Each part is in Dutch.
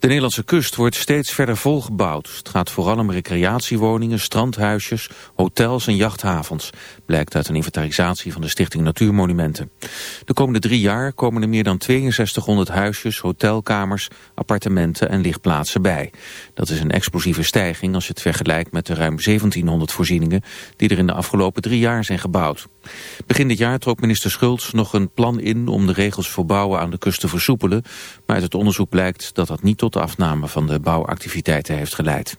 De Nederlandse kust wordt steeds verder volgebouwd. Het gaat vooral om recreatiewoningen, strandhuisjes, hotels en jachthavens. Blijkt uit een inventarisatie van de Stichting Natuurmonumenten. De komende drie jaar komen er meer dan 6200 huisjes, hotelkamers, appartementen en lichtplaatsen bij. Dat is een explosieve stijging als je het vergelijkt met de ruim 1700 voorzieningen die er in de afgelopen drie jaar zijn gebouwd. Begin dit jaar trok minister Schultz nog een plan in om de regels voor bouwen aan de kust te versoepelen, maar uit het onderzoek blijkt dat dat niet tot de afname van de bouwactiviteiten heeft geleid.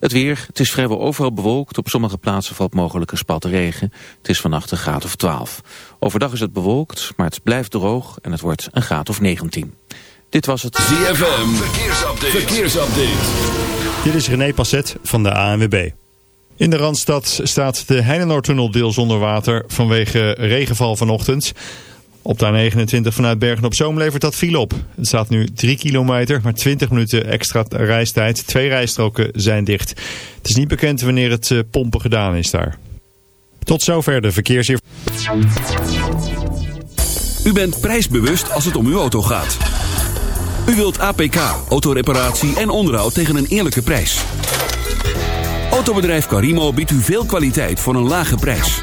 Het weer, het is vrijwel overal bewolkt. Op sommige plaatsen valt mogelijk een spat regen. Het is vannacht een graad of 12. Overdag is het bewolkt, maar het blijft droog en het wordt een graad of 19. Dit was het ZFM Verkeersupdate. Verkeersupdate. Dit is René Passet van de ANWB. In de Randstad staat de Heinenoordtunnel deel zonder water vanwege regenval vanochtend. Op de A29 vanuit Bergen op Zoom levert dat file op. Het staat nu 3 kilometer, maar 20 minuten extra reistijd. Twee rijstroken zijn dicht. Het is niet bekend wanneer het eh, pompen gedaan is daar. Tot zover de verkeersinformatie. U bent prijsbewust als het om uw auto gaat. U wilt APK, autoreparatie en onderhoud tegen een eerlijke prijs. Autobedrijf Carimo biedt u veel kwaliteit voor een lage prijs.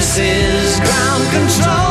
This is ground control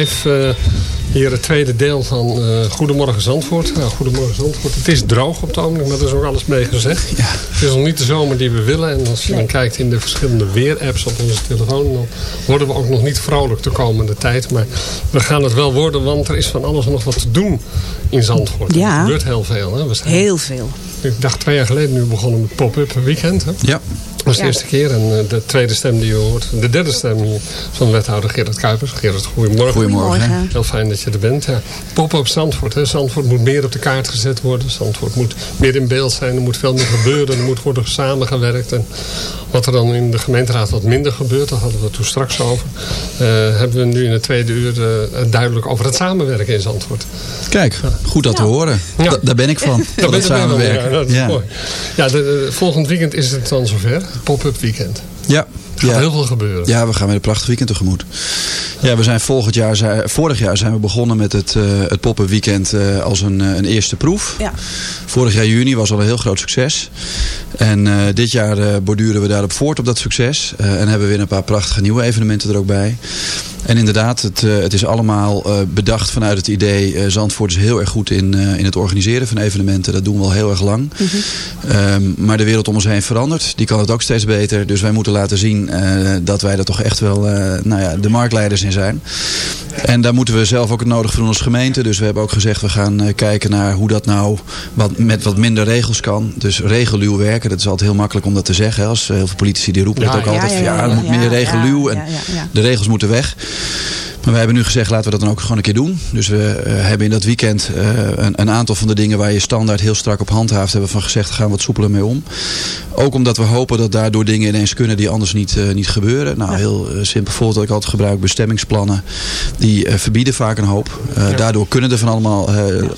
Live eh, hier het tweede deel van eh, Goedemorgen Zandvoort. Nou, Goedemorgen Zandvoort. Het is droog op het ogenblik, maar er is ook alles mee gezegd. Het is nog niet de zomer die we willen. En als je dan kijkt in de verschillende weerapps op onze telefoon... dan worden we ook nog niet vrolijk de komende tijd. Maar we gaan het wel worden, want er is van alles nog wat te doen in Zandvoort. Ja. Er gebeurt heel veel. Hè? We zijn, Heel veel. Ik dacht twee jaar geleden nu begonnen met pop-up weekend. Hè? Ja. Dat was de Ja. eerste keer. En eh, de tweede stem die je hoort, de derde stem hier van wethouder Gerard Kuipers. Gerard, goedemorgen. Goedemorgen. Heel fijn dat je er bent. Ja. Pop-up Zandvoort. Hè. Zandvoort moet meer op de kaart gezet worden. Zandvoort moet meer in beeld zijn. Er moet veel meer gebeuren. Er moet worden samengewerkt. En wat er dan in de gemeenteraad wat minder gebeurt, daar hadden we het toen straks over. eh, hebben we nu in het tweede uur eh, duidelijk over het samenwerken in Zandvoort. Kijk, goed dat te horen. Ja. Da- daar ben ik van. Daar Van ben dan, samenwerken. Ja, dat is Ja. mooi. Ja, de, de- volgend weekend is het dan zover. Pop-up weekend. Ja. Er gaat Ja. heel veel gebeuren. Ja, we gaan met een prachtig weekend tegemoet. Ja, we zijn volgend jaar, zijn- vorig jaar zijn we begonnen met het, eh het Pop-up Weekend eh, als een, eh, een eerste proef. Ja. Vorig jaar juni was al een heel groot succes. En eh, dit jaar eh, borduren we daarop voort op dat succes. Eh, en hebben we weer een paar prachtige nieuwe evenementen er ook bij. En inderdaad, het, eh, het is allemaal eh, bedacht vanuit het idee... eh, Zandvoort is heel erg goed in, in het organiseren van evenementen. Dat doen we al heel erg lang. Ehm, maar de wereld om ons heen verandert. Die kan het ook steeds beter. Dus wij moeten laten zien dat wij er toch echt wel nou ja, de marktleiders in zijn. En daar moeten we zelf ook het nodig voor doen als gemeente. Dus we hebben ook gezegd, we gaan kijken naar hoe dat nou wat, met wat minder regels kan. Dus regeluw werken, dat is altijd heel makkelijk om dat te zeggen. Als heel veel politici die roepen Ja, dat ook ja, altijd. ja, van, ja, er moet meer regeluw en de regels moeten weg. Maar wij hebben nu gezegd, laten we dat dan ook gewoon een keer doen. Dus we eh, hebben in dat weekend eh, een, een aantal van de dingen waar je standaard heel strak op handhaaft, hebben we van gezegd, gaan we wat soepeler mee om. Ook omdat we hopen dat daardoor dingen ineens kunnen die anders niet, eh, niet gebeuren. Nou, heel simpel voorbeeld dat ik altijd gebruik, bestemmingsplannen. Die verbieden vaak een hoop. Daardoor kunnen er van allemaal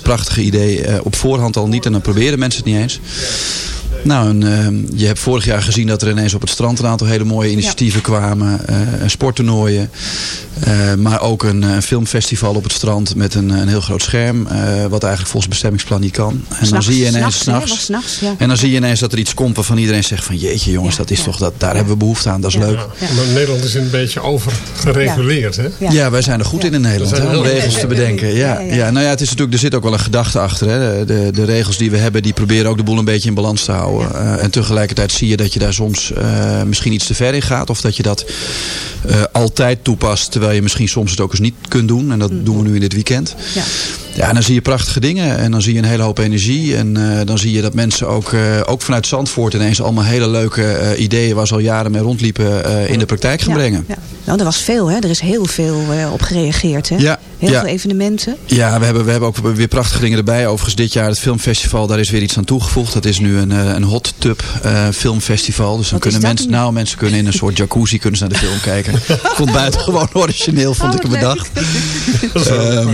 prachtige ideeën op voorhand al niet. En dan proberen mensen het niet eens. Nou, en, eh, je hebt vorig jaar gezien dat er ineens op het strand een aantal hele mooie initiatieven kwamen. eh, sporttoernooien. eh, maar ook een eh, filmfestival op het strand met een, een heel groot scherm. eh, wat eigenlijk volgens bestemmingsplan niet kan. En dan zie je ineens s'nachts, ja. En dan zie je ineens dat er iets komt waarvan iedereen zegt van jeetje jongens, Ja, dat is ja. toch dat, daar hebben we behoefte aan, dat is Ja. leuk. Ja. Maar Nederland is een beetje overgereguleerd. Hè? Ja. Ja. wij zijn er goed in in Nederland hè, om regels te bedenken. Ja, Ja, ja, ja. nou ja, het is natuurlijk, er zit ook wel een gedachte achter. Hè. De, de, de regels die we hebben, die proberen ook de boel een beetje in balans te houden. Eh, en tegelijkertijd zie je dat je daar soms eh, misschien iets te ver in gaat. Of dat je dat eh, altijd toepast, terwijl je misschien soms het ook eens niet kunt doen. En dat doen we nu in dit weekend. Ja. Ja, en dan zie je prachtige dingen. En dan zie je een hele hoop energie. En eh, dan zie je dat mensen ook, eh, ook vanuit Zandvoort ineens allemaal hele leuke eh, ideeën waar ze al jaren mee rondliepen in de praktijk gaan Ja, brengen. ja. Nou, er was veel, hè? Er is heel veel op gereageerd, hè? Ja, Heel ja. veel evenementen. Ja, we hebben, we hebben ook weer prachtige dingen erbij. Overigens dit jaar het filmfestival, daar is weer iets aan toegevoegd. Dat is nu een, een hot tub filmfestival. Dus dan Wat kunnen mensen, nu? nou mensen kunnen in een soort jacuzzi kunnen ze naar de film kijken. Vond het buitengewoon origineel, vond Oh, ik hem wat bedacht.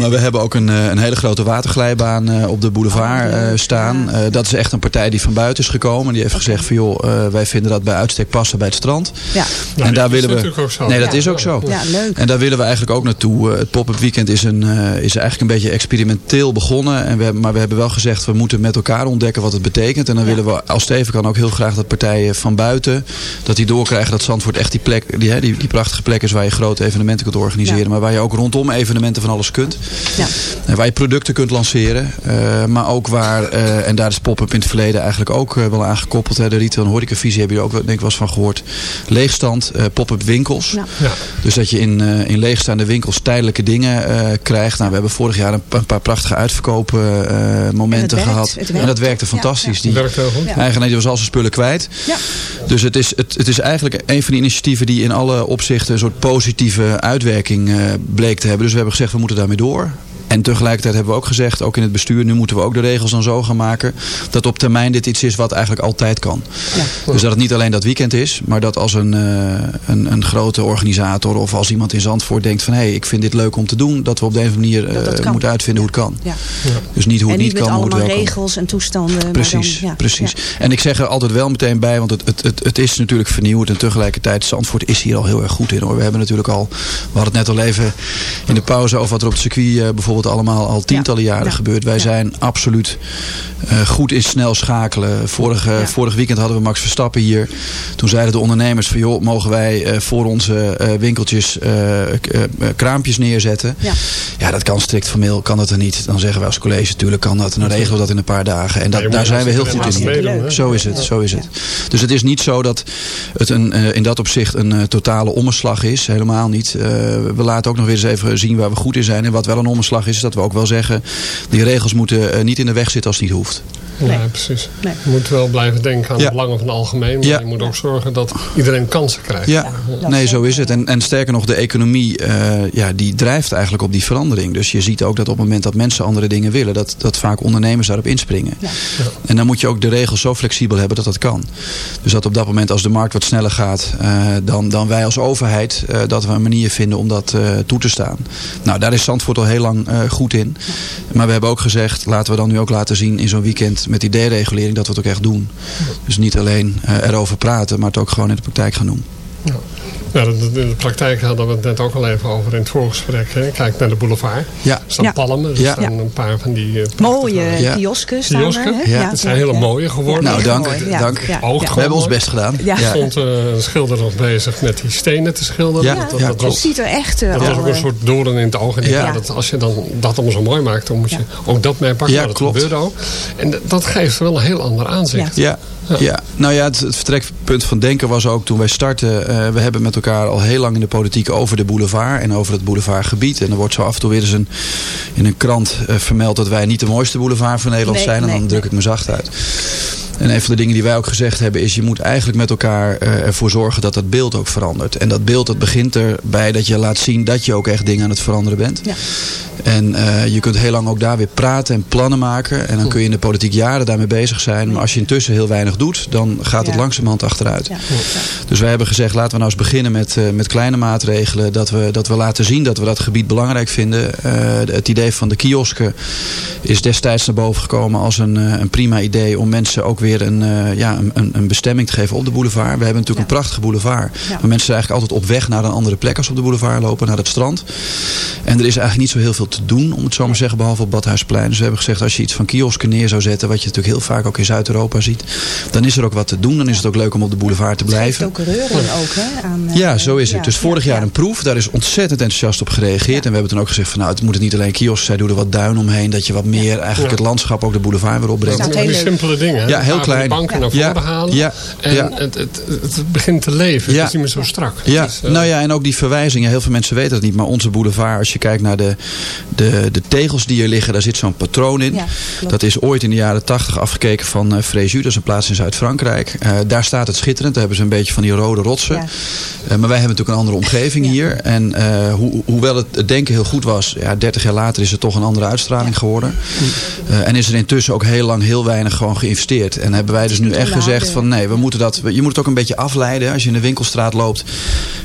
Maar we hebben ook een, een hele grote waterglijbaan eh, op de boulevard Oh, eh, staan. Eh, dat is echt een partij die van buiten is gekomen. Die heeft gezegd van joh, wij vinden dat bij uitstek passen bij het strand. Ja. En daar willen we. ook zo. Nee, dat Ja. is ook zo. Ja, leuk. En daar willen we eigenlijk ook naartoe. Het pop-up weekend is, een, is eigenlijk een beetje experimenteel begonnen. En we, hebben- maar we hebben wel gezegd, we moeten met elkaar ontdekken wat het betekent. En dan willen we, als Steven kan, ook heel graag dat partijen van buiten... dat die doorkrijgen dat Zandvoort echt die plek, die, die, die prachtige plek is... waar je grote evenementen kunt organiseren. Maar waar je ook rondom evenementen van alles kunt. Ja. En waar je producten kunt lanceren. eh, maar ook waar, eh, en daar is pop-up in het verleden eigenlijk ook eh, wel aangekoppeld. Hè. De retail en horecavisie heb je er ook wel- denk ik wel eens van gehoord. Leegstand, eh, pop-up winkels. Ja. Ja. Dus dat je in, eh, in leegstaande winkels tijdelijke dingen eh, krijgt. Nou, we hebben vorig jaar een, een paar prachtige uitverkoopmomenten gehad. en dat werkte Ja, fantastisch. Dat Die werkt heel goed. Eigenaar die was al zijn spullen kwijt. Ja. Dus het is, het, het is eigenlijk een van die initiatieven die in alle opzichten een soort positieve uitwerking bleek te hebben. Dus we hebben gezegd we moeten daarmee door. En tegelijkertijd hebben we ook gezegd, ook in het bestuur, nu moeten we ook de regels dan zo gaan maken. Dat op termijn dit iets is wat eigenlijk altijd kan. Ja. Dus dat het niet alleen dat weekend is, maar dat als een, eh, een, een grote organisator of als iemand in Zandvoort denkt van hé, hey, ik vind dit leuk om te doen. Dat we op de een of andere manier eh, kan. moeten uitvinden hoe het kan. Ja. Dus niet hoe het niet niet kan, maar hoe het allemaal wel kan. regels en toestanden. maar Precies, dan, ja, precies. ja. En ik zeg er altijd wel meteen bij, want het, het, het, het is natuurlijk vernieuwd. En tegelijkertijd, Zandvoort is hier al heel erg goed in hoor. We hebben natuurlijk al, we hadden het net al even in de pauze over wat er op het circuit eh, bijvoorbeeld allemaal al tientallen jaren Ja. gebeurt. Wij Ja. zijn absoluut eh, goed in snel schakelen. Vorige, Ja. Vorig weekend hadden we Max Verstappen hier. Toen zeiden de ondernemers van joh, mogen wij eh, voor onze eh, winkeltjes k- kraampjes neerzetten. Ja. Ja, dat kan strikt formeel, kan dat er niet. Dan zeggen wij als college, natuurlijk kan dat. En dan regelen we dat in een paar dagen. En dat, daar zijn we heel goed in. meedoen? Zo is het, zo is het. Dus het is niet zo dat het een, eh, in dat opzicht een eh, totale omslag is. Helemaal niet. Eh, we laten ook nog weer eens even zien waar we goed in zijn. En wat wel een omslag is, is dat we ook wel zeggen... die regels moeten eh, niet in de weg zitten als het niet hoeft. Nee. Ja, precies. Nee. Je moet wel blijven denken aan Ja. de belangen van het algemeen. Maar Ja. je moet ook zorgen dat iedereen kansen krijgt. Ja, nee, zo is het. En, en sterker nog, de economie eh, ja, die drijft eigenlijk op die verandering. Dus je ziet ook dat op het moment dat mensen andere dingen willen... dat, dat vaak ondernemers daarop inspringen. Ja. En dan moet je ook de regels zo flexibel hebben dat dat kan. Dus dat op dat moment als de markt wat sneller gaat... eh, dan, dan wij als overheid, eh, dat we een manier vinden om dat eh, toe te staan. Nou, daar is Zandvoort al heel lang goed in. Maar we hebben ook gezegd, laten we dan nu ook laten zien... in zo'n weekend met die deregulering dat we het ook echt doen. Dus niet alleen eh, erover praten, maar het ook gewoon in de praktijk gaan doen. Ja, dat- in de praktijk hadden we het net ook al even over in het voorgesprek. Hè. Kijk naar de boulevard. Ja, Er staan Ja. palmen. Er Ja. staan Ja. een paar van die... eh, Mooie Ja. kiosken staan kiosken. er. hè? Ja. Het zijn hele mooie geworden. Nou, dank. Ja, dank. ja, ja. we hebben ons best gedaan. Ja. Er stond eh, een schilder nog bezig met die stenen te schilderen. Ja, dat, dat, ja, ziet er echt eh, Dat was ook een soort doorn in het oog. En ik Ja. dat als je dan dat allemaal zo mooi maakt, dan moet je Ja. ook dat meepakken. Ja, Nou, dat klopt. gebeurde ook. En dat geeft wel een heel ander aanzicht. Ja, ja. nou ja, het, het vertrekpunt van denken was ook toen wij startten. eh, we hebben met elkaar al heel lang in de politiek over de boulevard en over het boulevardgebied. En er wordt zo af en toe weer eens een, in een krant eh, vermeld dat wij niet de mooiste boulevard van Nederland Nee, zijn. En nee, dan druk ik me zacht uit. En een van de dingen die wij ook gezegd hebben is... je moet eigenlijk met elkaar eh, ervoor zorgen dat dat beeld ook verandert. En dat beeld dat begint erbij dat je laat zien dat je ook echt dingen aan het veranderen bent. Ja. En eh, je kunt heel lang ook daar weer praten en plannen maken. En dan kun je in de politiek jaren daarmee bezig zijn. Maar als je intussen heel weinig doet, dan gaat het Ja. langzamerhand achteruit. Ja. Dus wij hebben gezegd, laten we nou eens beginnen met, eh, met kleine maatregelen. Dat we, dat we laten zien dat we dat gebied belangrijk vinden. Eh, het idee van de kiosken is destijds naar boven gekomen als een, een prima idee. Om mensen ook weer een, eh, ja, een- een, bestemming te geven op de boulevard. We hebben natuurlijk een prachtige boulevard. Ja. Maar mensen zijn eigenlijk altijd op weg naar een andere plek als ze op de boulevard lopen. Naar het strand. En er is eigenlijk niet zo heel veel te doen, om het zo maar te zeggen, behalve op Badhuisplein. Dus we hebben gezegd, als je iets van kiosken neer zou zetten, wat je natuurlijk heel vaak ook in Zuid-Europa ziet, dan is er ook wat te doen. Dan is het ook leuk om op de boulevard te Het blijven. ook reuring ook, hè? Aan, eh, Ja, zo is het. ja, dus vorig ja, jaar ja. een proef. Daar is ontzettend enthousiast op gereageerd. En we hebben toen ook gezegd van nou, het moeten niet alleen kiosken zijn. Doe er wat duin omheen. Dat je wat meer eigenlijk het landschap, ook de boulevard weer opbrengt. Heel simpele dingen. hè. Ja, Een heel klein. banken naar Ja, voren halen. ja, En ja. Het, het, het begint te leven. Ja. Het is niet meer zo strak. Ja, eh, nou ja, en ook die verwijzingen. Heel veel mensen weten dat niet. Maar onze boulevard, als je kijkt naar de, de, de tegels die er liggen, daar zit zo'n patroon in. Dat is ooit in de jaren tachtig afgekeken van uh, Fréjus. Dat is een plaats in Zuid-Frankrijk. Uh, daar staat het schitterend. Daar hebben ze een beetje van die rode rotsen. Ja. Uh, maar wij hebben natuurlijk een andere omgeving Ja. hier. En uh, ho hoewel het, het denken heel goed was, ja, 30 jaar later is het toch een andere uitstraling geworden. Uh, en is er intussen ook heel lang heel weinig gewoon geïnvesteerd. En hebben wij dus nu echt gezegd van nee, we moeten dat, je moet het ook een beetje afleiden. Als je in de winkelstraat loopt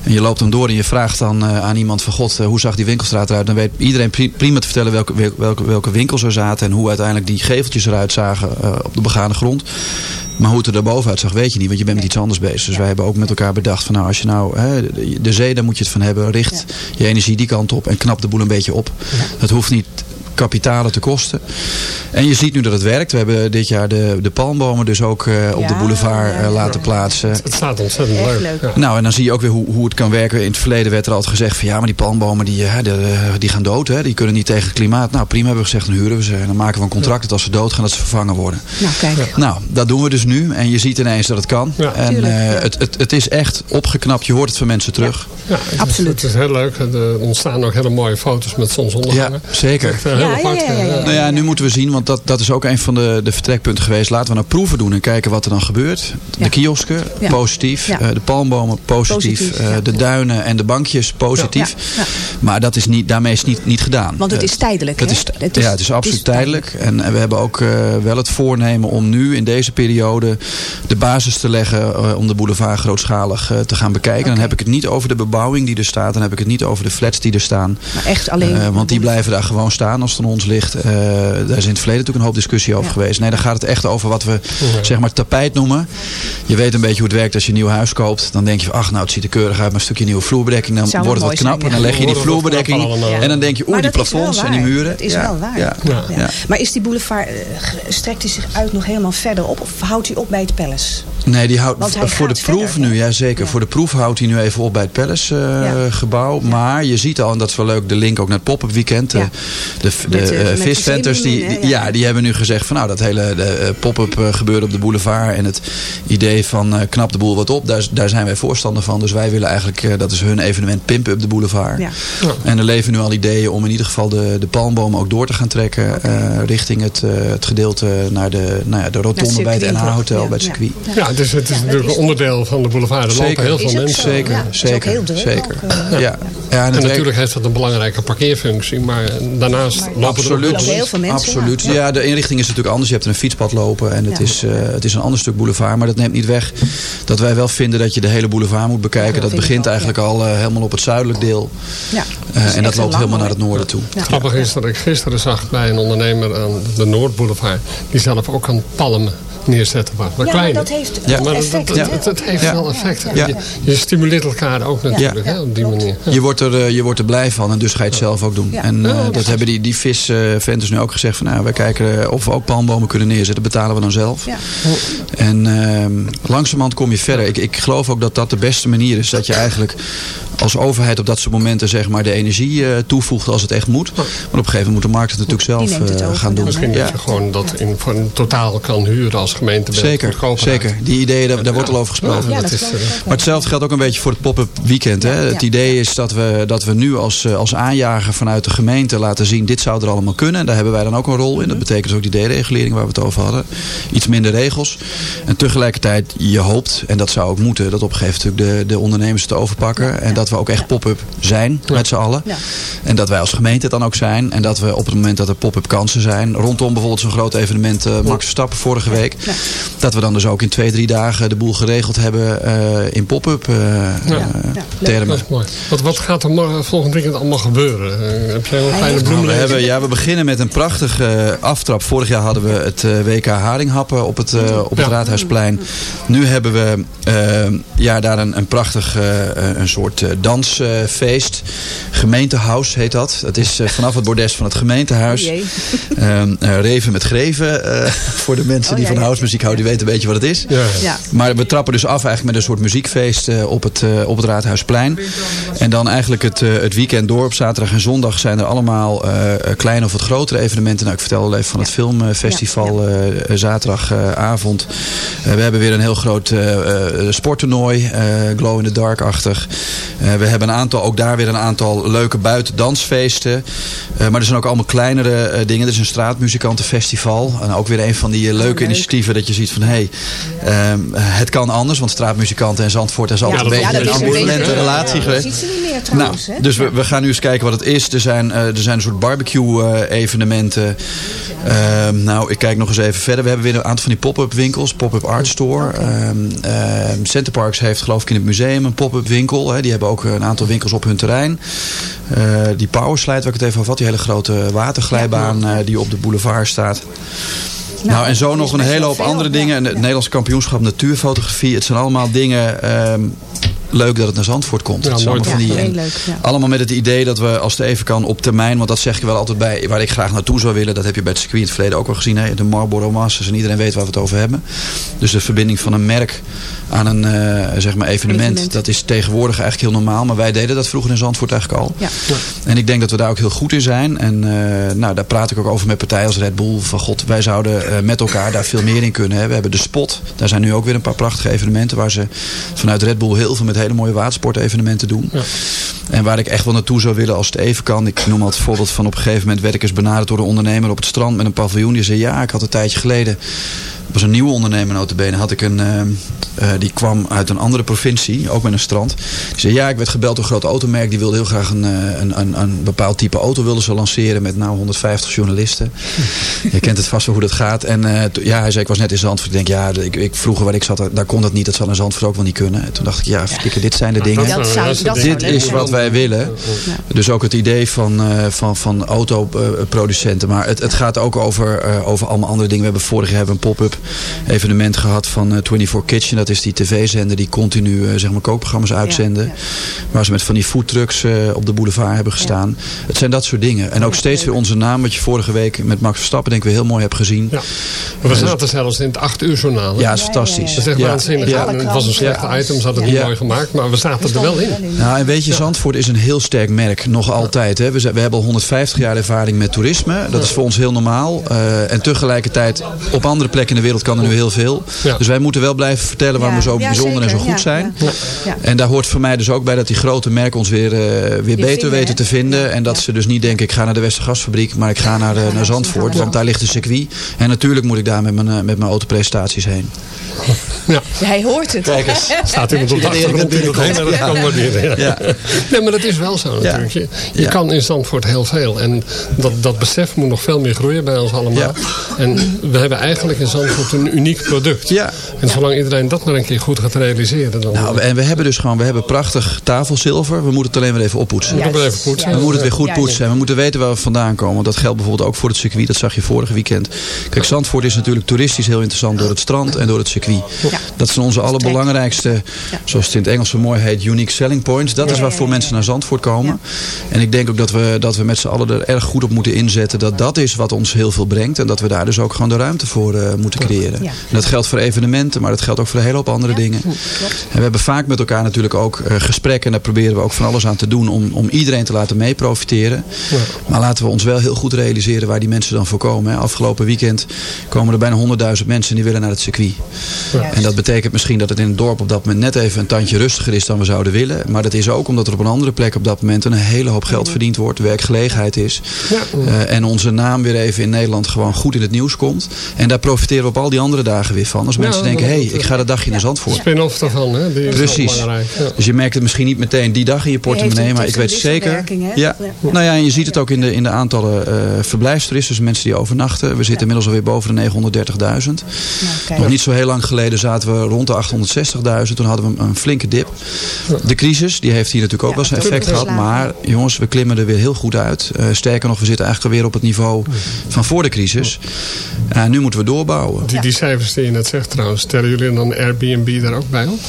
en je loopt hem door en je vraagt dan uh, aan iemand van god, uh, hoe zag die winkelstraat eruit? Dan weet iedereen prima te vertellen welke, welke, welke winkels er zaten en hoe uiteindelijk die geveltjes eruit zagen uh, op de begane grond. Maar hoe het er daarboven uitzag, weet je niet. Want je bent met iets anders bezig. Dus wij hebben ook met elkaar bedacht van nou, als je nou hè, de zee, daar moet je het van hebben. Richt je energie die kant op en knap de boel een beetje op. Dat hoeft niet kapitalen te kosten. En je ziet nu dat het werkt. We hebben dit jaar de, de palmbomen dus ook uh, op ja, de boulevard uh, laten plaatsen. Het, het staat ontzettend leuk. leuk. Nou, en dan zie je ook weer hoe, hoe het kan werken. In het verleden werd er altijd gezegd van ja, maar die palmbomen die, uh, die, die gaan dood. Hè? Die kunnen niet tegen het klimaat. Nou, prima hebben we gezegd, dan huren we ze. En dan maken we een contract dat als ze doodgaan, dat ze vervangen worden. Nou, kijk. Nou, dat doen we dus nu. En je ziet ineens dat het kan. Ja. En het, het, het is echt opgeknapt. Je hoort het van mensen terug. Ja, Absoluut. Het is heel leuk. Er ontstaan ook hele mooie foto's met zonsondergangen. Ja, zeker. Heel Ja, ja, apart. ja, ja, ja. Nou ja, nu moeten we zien, want dat, dat is ook een van de, de vertrekpunten geweest. Laten we nou proeven doen en kijken wat er dan gebeurt. De Ja. kiosken, Ja. positief. Ja. Uh, de palmbomen, positief. Positief, uh, ja. de duinen en de bankjes, positief. Ja, ja. Maar dat is niet, daarmee is het niet, niet gedaan. Want het is tijdelijk, het hè? is, Het is- ja, het is absoluut het is tijdelijk. En, en we hebben ook uh, wel het voornemen om nu in deze periode de basis te leggen uh, om de boulevard grootschalig uh, te gaan bekijken. Dan heb ik het niet over de bebouwing die er staat. Dan heb ik het niet over de flats die er staan. Maar echt alleen... Uh, want die blijven daar gewoon staan als naast van ons ligt. eh, daar is in het verleden natuurlijk een hoop discussie over geweest. Nee, dan gaat het echt over wat we zeg maar tapijt noemen. Je weet een beetje hoe het werkt als je een nieuw huis koopt. Dan denk je van, ach nou het ziet er keurig uit, maar een stukje nieuwe vloerbedekking. Dan Zou wordt het wat knapper. ja. Dan leg je die het vloerbedekking. En dan denk je, oeh, die plafonds en die muren. Dat is Ja, wel waar. Ja, Ja. ja. Maar is die boulevard, eh, strekt hij zich uit nog helemaal verder op? Of houdt hij op bij het Palace? Nee, die houdt voor de proef verder. nu, ja zeker. Ja. Voor de proef houdt hij nu even op bij het Palace eh, Ja. gebouw. Maar je ziet al, en dat is wel leuk, de link ook naar het pop-up weekend. Ja. De, de, de, Met, eh, eh, de visventers, die, die- ja. ja. die hebben nu gezegd van nou, dat hele de, eh, pop-up gebeuren op de boulevard. En het idee van knap de boel wat op, daar, daar zijn wij voorstander van. Dus wij willen eigenlijk, dat is hun evenement, pimpen up de boulevard. Ja. En er leven nu al ideeën om in ieder geval de, de palmbomen ook door te gaan trekken. eh, richting het, eh, het gedeelte naar de, nou ja, de rotonde bij het NH-hotel, ja. bij het circuit. Ja, het is, het is natuurlijk een onderdeel van de boulevard. Er lopen Zeker. heel veel mensen. Zeker, Ja, zeker, zeker. ook, ja. Ja. Ja, En het natuurlijk heeft dat een belangrijke parkeerfunctie. Maar daarnaast lopen Absoluut, lopen heel veel mensen, absoluut. ja. Ja. de inrichting is natuurlijk anders. Je hebt een fietspad lopen en het, Ja. is, eh, het is een ander stuk boulevard. Maar dat neemt niet weg dat wij wel vinden dat je de hele boulevard moet bekijken. dat begint ook, eigenlijk al eh, helemaal op het zuidelijk deel. Ja. Eh, Dat is en dat loopt helemaal naar het noorden toe. Ja. Grappig is dat ik gisteren zag bij een ondernemer aan de Noordboulevard. Die zelf ook een palm neerzetten. Maar, maar Ja, maar kleine. dat heeft Ja. Maar dat, effect. dat, hè? dat- dat heeft Ja. wel effect. Ja. Je, je stimuleert elkaar ook natuurlijk Ja. hè, op die manier. Je wordt, er, eh, je wordt er blij van en dus ga je het zelf ook doen. Ja. En eh, dat hebben die, die visventers nu ook gezegd. Van, nou, wij kijken eh, of we ook palmbomen kunnen neerzetten. betalen we dan zelf. Ja. En ehm langzamerhand kom je verder. Ik, ik geloof ook dat dat de beste manier is. Dat je eigenlijk als overheid op dat soort momenten zeg maar, de energie eh, toevoegt als het echt moet. Maar op een gegeven moment moet de markt het natuurlijk Die zelf het eh, over gaan doen. Misschien hè? dat je gewoon dat in, voor een totaal kan huren als gemeente. Zeker, zeker. Die ideeën, daar, daar wordt al over gesproken. Ja, dat dat is, eh. Maar hetzelfde geldt ook een beetje voor het pop-up weekend. Hè? Ja, Het ja. idee is dat we, dat we nu als, als aanjager vanuit de gemeente laten zien... dit zou er allemaal kunnen. En daar hebben wij dan ook een rol in. Dat betekent dus ook die deregulering waar we het over hadden. Iets minder regels. En tegelijkertijd, je hoopt, en dat zou ook moeten... dat op een gegeven moment de, de ondernemers het overpakken. En dat we ook echt pop-up zijn met z'n allen. Ja. En dat wij als gemeente het dan ook zijn. En dat we op het moment dat er pop-up kansen zijn... rondom bijvoorbeeld zo'n groot evenement eh, Max Verstappen vorige week... Ja. dat we dan dus ook in twee, drie dagen de boel geregeld hebben eh, in pop-up eh, Ja. Ja, leuk. termen. Dat is mooi. Wat, wat gaat er morgen, volgend weekend allemaal gebeuren? Heb jij een Hij kleine heeft- bloem Nou, we, hebben, ja, we beginnen met een prachtige aftrap. Vorig jaar hadden we het WK Haringhappen op het, op het Ja. Raadhuisplein. Nu hebben we ja, daar een, een prachtig een soort dansfeest. Gemeentehuis heet dat. Dat is eh, vanaf het bordes van het gemeentehuis. Oh. Ehm, eh, Reven met Greven. eh, voor de mensen Oh, die ja, van ja. housemuziek houden, die weten een beetje wat het is. Ja. Ja. Maar we trappen dus af eigenlijk met een soort muziekfeest eh, op, het, op het Raadhuisplein. En dan eigenlijk het, eh, het weekend door. Op zaterdag en zondag zijn er allemaal kleine of wat grotere evenementen. Nou, ik vertel al even van het filmfestival eh, eh, zaterdagavond. Eh, we hebben weer een heel groot eh, eh, sporttoernooi. eh, Glow in the Dark-achtig. Eh, we hebben een aantal, ook daar weer een aantal leuke buitendansfeesten. Eh, maar er zijn ook allemaal kleinere eh, dingen. Er is een straatmuzikantenfestival. En ook weer een van die eh, leuke leuk. initiatieven dat je ziet van... hé, hey, ehm, het kan anders. Want straatmuzikanten en Zandvoort is altijd dat een beetje ja, een ambivalente beetje- relatie Ja, geweest. Dat ziet ze niet meer Nou, trouwens. hè? dus we, we gaan nu eens kijken wat het is. Er zijn, eh, er zijn een soort barbecue eh, evenementen. Ehm, nou, ik kijk nog eens even verder. We hebben weer een aantal van die pop-up winkels. Pop-up art store. Ehm ehm, Centerparks heeft geloof ik in het museum een pop-up winkel. Hè. Die hebben ook een aantal winkels op hun terrein. Eh, die Powerslide waar ik het even over had. Die hele grote waterglijbaan eh, die op de boulevard staat. Nou, en zo nog een hele hoop andere ja. dingen. En het Nederlands kampioenschap natuurfotografie. Het zijn allemaal dingen... ehm, leuk dat het naar Zandvoort komt. Ja, allemaal van Ja, die, heel en leuk, ja. Allemaal met het idee dat we als het even kan op termijn... want dat zeg ik wel altijd bij, waar ik graag naartoe zou willen... dat heb je bij het circuit in het verleden ook wel gezien. Hè? De Marlboro Masters en iedereen weet waar we het over hebben. Dus de verbinding van een merk aan een eh, zeg maar evenement, Evenement. dat is tegenwoordig eigenlijk heel normaal. Maar wij deden dat vroeger in Zandvoort eigenlijk al. Ja. En ik denk dat we daar ook heel goed in zijn. En eh, nou, daar praat ik ook over met partijen als Red Bull. Van god, wij zouden eh, met elkaar daar veel meer in kunnen. Hè. We hebben de Spot. Daar zijn nu ook weer een paar prachtige evenementen. Waar ze vanuit Red Bull heel veel met hele mooie watersportevenementen doen. En waar ik echt wel naartoe zou willen als het even kan. Ik noem al het voorbeeld van op een gegeven moment werd ik eens benaderd door een ondernemer op het strand met een paviljoen. Die zei ja, ik had een tijdje geleden was een nieuwe ondernemer notabene. Had ik een, eh, eh, die kwam uit een andere provincie, ook met een strand. Die zei, ja, ik werd gebeld door een groot automerk. Die wilde heel graag een, eh, een, een, een bepaald type auto wilden ze lanceren met nou 150 journalisten. Je kent het vast wel hoe dat gaat. En eh, to- ja, hij zei, ik was net in Zandvoort. Ik denk, ja, ik, ik, vroeger waar ik zat, daar kon dat niet. Dat zal in Zandvoort ook wel niet kunnen. En toen dacht ik, ja, dit zijn de dingen. Dat zou, dat zou Dit is wat wij willen. Dus ook het idee van, eh, van, van autoproducenten. Maar het, het gaat ook over, eh, over allemaal andere dingen. We hebben vorig jaar hebben we een pop-up evenement gehad van eh, 24 Kitchen. Dat is die tv-zender die continu eh, zeg maar kookprogramma's uitzenden. Waar ze met van die foodtrucks eh, op de boulevard hebben gestaan. Het zijn dat soort dingen. En ook steeds weer onze naam. Wat je vorige week met Max Verstappen denk ik weer heel mooi hebt gezien. Ja. We zaten zelfs in het 8 uur journaal. hè? Ja, dat is fantastisch. Dat is echt Ja. waanzinnig. Ja. Het was een slechte item, ze hadden het niet Ja. mooi gemaakt, maar we zaten er wel in. Nou, en weet je, Zandvoort is een heel sterk merk. Nog altijd. Hè. We, zijn- we hebben al 150 jaar ervaring met toerisme. Dat is voor ons heel normaal. Eh, en tegelijkertijd, op andere plekken in de wereld kan er nu heel veel. Ja. Dus wij moeten wel blijven vertellen waarom we zo Ja, bijzonder en zo goed Ja, zijn. ja, ja. En daar hoort voor mij dus ook bij dat die grote merken ons weer, eh, weer beter vinden, weten hè? te vinden. En dat ze dus niet denken, ik ga naar de Westergasfabriek, maar ik ga naar, eh, naar Zandvoort. Want daar ligt een circuit. En natuurlijk moet ik daar met mijn, eh, met mijn autoprestaties heen. Ja. Hij hoort het. Kijk eens. Staat iemand op de Ja, achtergrond die dat heel erg kan waarderen. Ja. Ja. Nee, maar dat is wel zo natuurlijk. Je, je Ja. kan in Zandvoort heel veel. En dat, dat besef moet nog veel meer groeien bij ons allemaal. Ja. En we hebben eigenlijk in Zandvoort een uniek product. Ja. En zolang iedereen dat maar een keer goed gaat realiseren... dan Nou, en we hebben dus gewoon, we hebben prachtig tafelzilver. We moeten het alleen maar even oppoetsen. moeten we even poetsen. We moeten het weer goed Ja, poetsen. En we moeten weten waar we vandaan komen. Want dat geldt bijvoorbeeld ook voor het circuit. Dat zag je vorige weekend. Kijk, Zandvoort is natuurlijk toeristisch heel interessant door het strand en door het circuit. Dat zijn onze allerbelangrijkste, zoals het in het Engels zo mooi heet, unique selling points. Dat is waarvoor mensen naar Zandvoort komen. En ik denk ook dat we, dat we met z'n allen er erg goed op moeten inzetten. Dat dat is wat ons heel veel brengt. En dat we daar dus ook gewoon de ruimte voor eh, moeten creëren. En dat geldt voor evenementen, maar dat geldt ook voor een hele hoop andere dingen. En we hebben vaak met elkaar natuurlijk ook eh, gesprekken. En daar proberen we ook van alles aan te doen om, om iedereen te laten mee profiteren. Maar laten we ons wel heel goed realiseren waar die mensen dan voor komen. hè. Afgelopen weekend komen er bijna 100.000 mensen die willen naar het circuit. En dat betekent misschien dat het in het dorp op dat moment net even een tandje rustiger is dan we zouden willen. Maar dat is ook omdat er op een andere plek op dat moment een hele hoop geld verdiend wordt. Werkgelegenheid is. Eh, en onze naam weer even in Nederland gewoon goed in het nieuws komt. En daar profiteren we op al die andere dagen weer van. Als mensen Ja, denken, hé, hey, ik ga dat dagje naar Zandvoort. Spin-off daarvan, hè? Die Precies. belangrijk. Ja. Dus je merkt het misschien niet meteen die dag in je portemonnee. Maar ik weet het is een zeker. Ja. Ja. Nou ja, en je ziet het ook in de, in de aantallen eh verblijfstoeristen. Dus mensen die overnachten. We zitten inmiddels alweer boven de 930.000. Nou. Nog niet zo heel lang geleden zaten we rond de 860.000. Toen hadden we een, flinke dip. De crisis die heeft hier natuurlijk ook wel zijn effect gehad. Maar jongens, we klimmen er weer heel goed uit. Eh, sterker nog, we zitten eigenlijk alweer op het niveau van voor de crisis. En nu moeten we doorbouwen. Die, die cijfers die je net zegt trouwens, stellen jullie dan Airbnb daar ook bij op?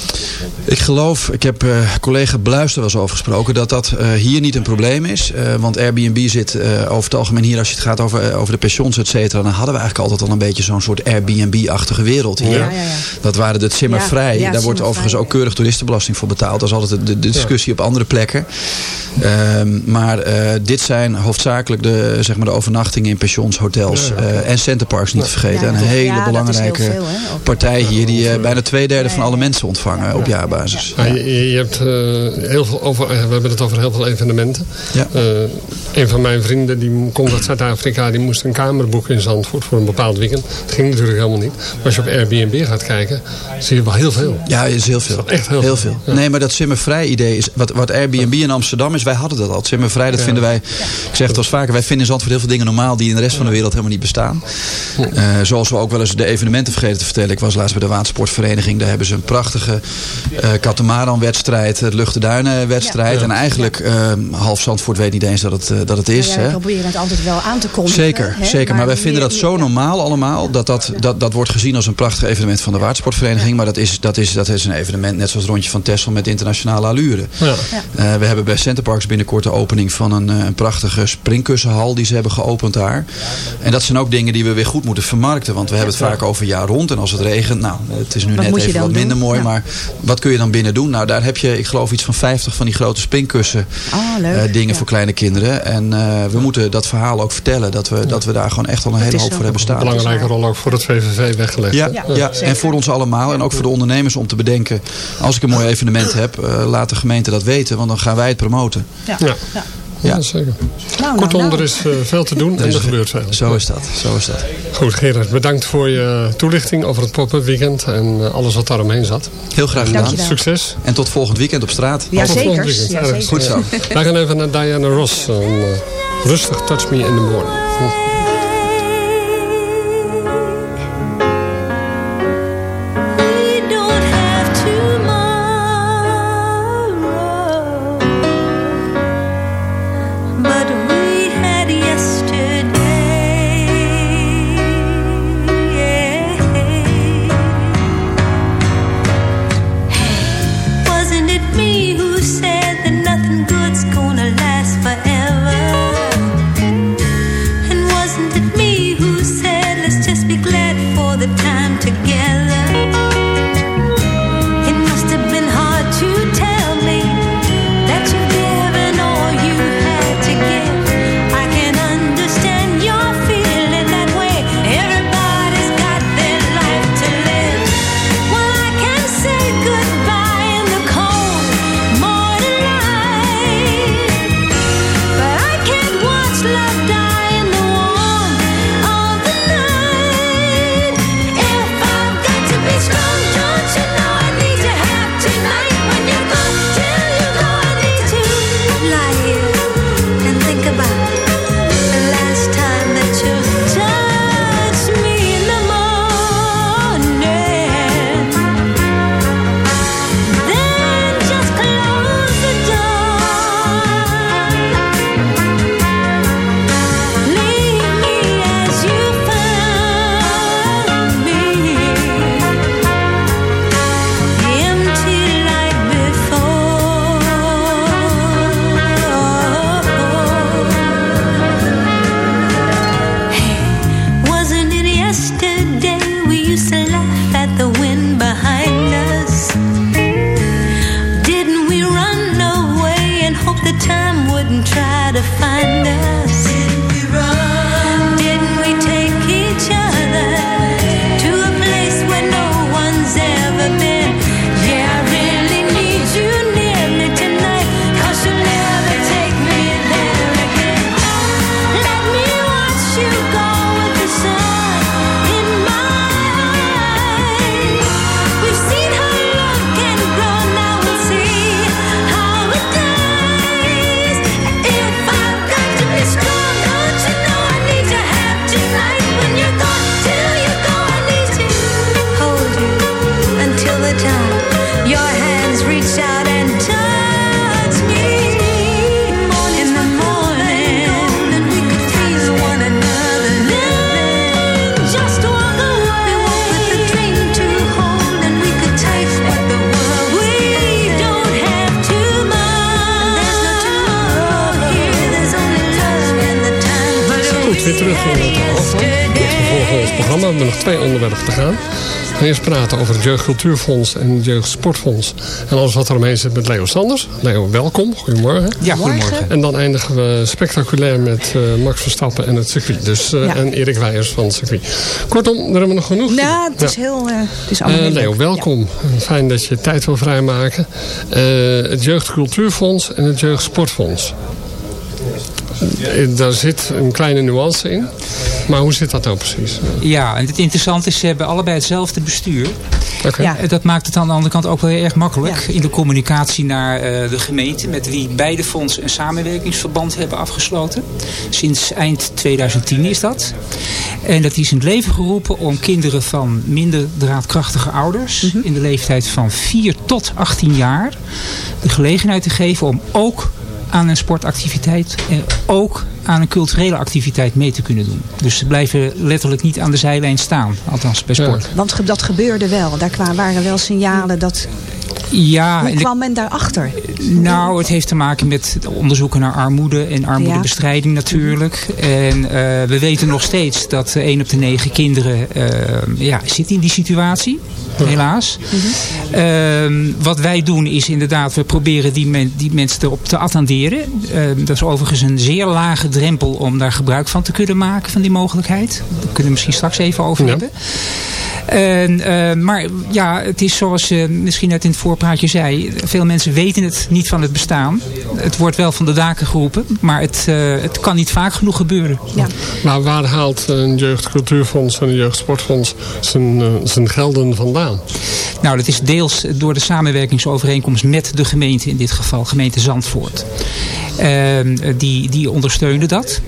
Ik geloof, ik heb eh, collega Bluis er wel eens over gesproken, dat dat eh, hier niet een probleem is. Want Airbnb zit over het algemeen hier, als je het gaat over, over de pensions, et cetera, dan hadden we eigenlijk altijd al een beetje zo'n soort Airbnb-achtige wereld hier. Ja, ja, ja. Dat waren de zimmervrij. Ja, ja, Daar wordt overigens ook keurig toeristenbelasting voor betaald. Dat is altijd de, de discussie op andere plekken. Ehm, maar eh, dit zijn hoofdzakelijk de, zeg maar de overnachtingen in pensions, hotels eh, en centerparks niet te vergeten. Ja, een hele dat belangrijke veel, partij hier die eh, bijna twee derde van alle mensen ontvangen op jaarbasis. Ja, je, je hebt eh, heel veel over, we hebben het over heel veel evenementen. Ja. Eh, een van mijn vrienden die komt uit Zuid-Afrika, die moest een kamer boeken in Zandvoort voor een bepaald weekend. Dat ging natuurlijk helemaal niet. Maar als je op Airbnb gaat kijken, zie je wel heel veel. Ja, is heel veel. Echt heel heel veel. veel. Nee, maar dat simmervrij idee is wat, wat Airbnb in Amsterdam is. Wij hadden dat al. Simmervrij, dat vinden wij. Ik zeg het wel eens vaker. Wij vinden in Zandvoort heel veel dingen normaal die in de rest van de wereld helemaal niet bestaan. Eh, zoals we ook wel eens de evenementen vergeten te vertellen. Ik was laatst bij de watersportvereniging. Daar hebben ze een prachtige eh katamaran-wedstrijd, het Luchtenduinen-wedstrijd. En eigenlijk eh, half Zandvoort weet niet eens dat het, dat het is. Ja, we hè. proberen het altijd wel aan te kondigen. Zeker, hè, zeker. Maar wij vinden dat zo normaal allemaal. Dat, dat, dat, dat wordt gezien als een prachtig evenement van de watersportvereniging. Maar dat is, dat, is, dat is een evenement net zoals het rondje van Texel met internationale allure. Ja. Eh, we hebben bij Centerparks binnenkort de opening van een, eh, een prachtige springkussenhal die ze hebben geopend daar. En dat zijn ook dingen die we weer goed moeten vermarkten. Want we hebben het vaak over jaar rond. En als het regent, nou, het is nu Wat net even wat minder doen? mooi. Ja. Maar wat kun je dan binnen doen? Nou, daar heb je, ik geloof, iets van 50 van die grote springkussen Ah, leuk. eh, dingen Ja. voor kleine kinderen. En eh, we moeten dat verhaal ook vertellen. Dat we, dat we daar gewoon echt al een hele hoop voor hebben Een staan. belangrijke rol ook voor het VVV weggelegd. Ja, ja, en voor ons allemaal. En ook voor de ondernemers om te bedenken. Als ik een mooi evenement heb, eh, laat de gemeente dat weten. Want dan gaan wij het promoten. Ja. Ja. Ja. Ja, zeker. Nou, Kortom, nou, nou. er is eh, veel te doen en er gebeurt veel. Zo is dat, zo is dat. Goed, Gerard, bedankt voor je toelichting over het pop-up weekend en eh, alles wat daaromheen zat. Heel graag gedaan. Dankjewel. Succes. En tot volgend weekend op straat. Ja, Tot volgend zeker. weekend. Ja, Ergens. zeker. Goed zo. Wij gaan even naar Diana Ross. en, rustig, touch me in the morning. Praten over het Jeugdcultuurfonds en het Jeugdsportfonds. En alles wat er omheen zit met Leo Sanders. Leo, welkom. Goedemorgen. Ja, goedemorgen. En dan eindigen we spectaculair met eh, Max Verstappen en het circuit. Dus, eh, Ja. En Erik Weijers van het circuit. Kortom, daar hebben we nog genoeg. Nou, het is Ja. heel... eh, het is allemaal heel Leo, leuk. welkom. Fijn dat je tijd wil vrijmaken. Eh, het Jeugdcultuurfonds en het Jeugdsportfonds. Eh, Daar zit een kleine nuance in. Maar hoe zit dat nou precies? Ja, en het interessante is, ze hebben allebei hetzelfde bestuur. Oké. Ja. Eh, Dat maakt het aan de andere kant ook wel heel erg makkelijk. In de communicatie naar eh, de gemeente. Met wie beide fondsen een samenwerkingsverband hebben afgesloten. Sinds eind 2010 is dat. En dat is in het leven geroepen om kinderen van minder draadkrachtige ouders. In de leeftijd van 4 tot 18 jaar. De gelegenheid te geven om ook aan een sportactiviteit. En ook aan een culturele activiteit mee te kunnen doen. Dus ze blijven letterlijk niet aan de zijlijn staan. Althans bij sport. Want dat gebeurde wel. Daar waren wel signalen dat... Ja, Hoe kwam men daarachter? nou, het heeft te maken met de onderzoeken naar armoede en armoedebestrijding natuurlijk. En eh, we weten nog steeds dat één op de negen kinderen eh, ja, zit in die situatie. Helaas. Ehm, wat wij doen is inderdaad, we proberen die, men- die mensen erop te attenderen. Ehm, dat is overigens een zeer lage drempel om daar gebruik van te kunnen maken, van die mogelijkheid. Daar kunnen we misschien straks even over Ja. En, eh, maar ja, het is zoals je misschien net in het voorpraatje zei. Veel mensen weten het niet van het bestaan. Het wordt wel van de daken geroepen. Maar het, eh, het kan niet vaak genoeg gebeuren. Ja. Maar waar haalt een jeugdcultuurfonds en een jeugdsportfonds zijn, eh, zijn gelden vandaan? Nou, dat is deels door de samenwerkingsovereenkomst met de gemeente. In dit geval gemeente Zandvoort. Ehm, die, die ondersteunen dat.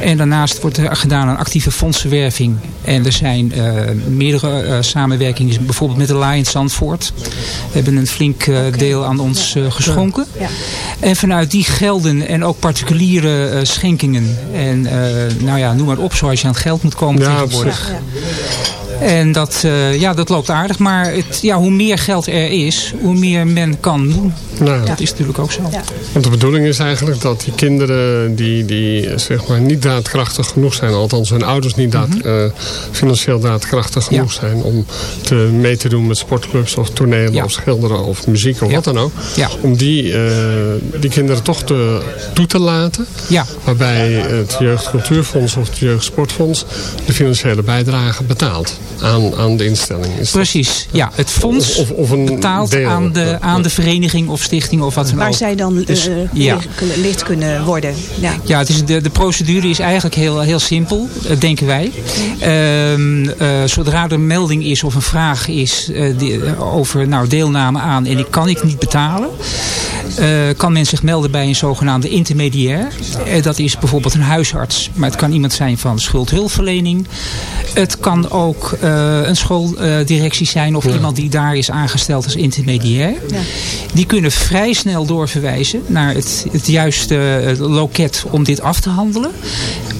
En daarnaast wordt er gedaan aan actieve fondsenwerving. En er zijn eh, meerdere eh, samenwerkingen. Bijvoorbeeld met de Lions Zandvoort. We hebben een flink eh, deel aan ons eh, geschonken. Ja. En vanuit die gelden en ook particuliere eh, schenkingen. En eh, nou ja, noem maar op zoals je aan het geld moet komen Ja, tegenwoordig. Ja. En dat, eh, ja, dat loopt aardig. Maar het, ja, hoe meer geld er is, hoe meer men kan doen. Nou, ja. Dat is natuurlijk ook zo. Ja. Want de bedoeling is eigenlijk dat die kinderen die, die zeg maar niet daadkrachtig genoeg zijn, althans hun ouders niet daad, Mhm. eh, financieel daadkrachtig genoeg zijn om te, mee te doen met sportclubs of tonelen Ja. of schilderen of muziek of Ja. wat dan ook. Ja. Om die, eh, die kinderen toch te, toe te laten. Ja. Waarbij het Jeugdcultuurfonds of het Jeugdsportfonds de financiële bijdrage betaalt aan, aan de instelling. Is dat- Precies, ja. Het fonds Of- of- of een betaalt deel. aan de, aan de vereniging of stichting of wat dan ook. Waar zij dan Dus, eh, ja. lid, lid kunnen worden. Ja. Ja, het is de, de procedure is eigenlijk heel, heel simpel, eh, denken wij. Ehm, eh, zodra er melding is of een vraag is die- over nou, deelname aan en ik kan ik niet betalen, eh, kan men zich melden bij een zogenaamde intermediair. Eh, dat is bijvoorbeeld een huisarts, maar het kan iemand zijn van schuldhulpverlening. Het kan ook eh, een schooldirectie zijn of iemand die daar is aangesteld als intermediair. Ja. Die kunnen vrij snel doorverwijzen naar het, het juiste eh, loket om dit af te handelen.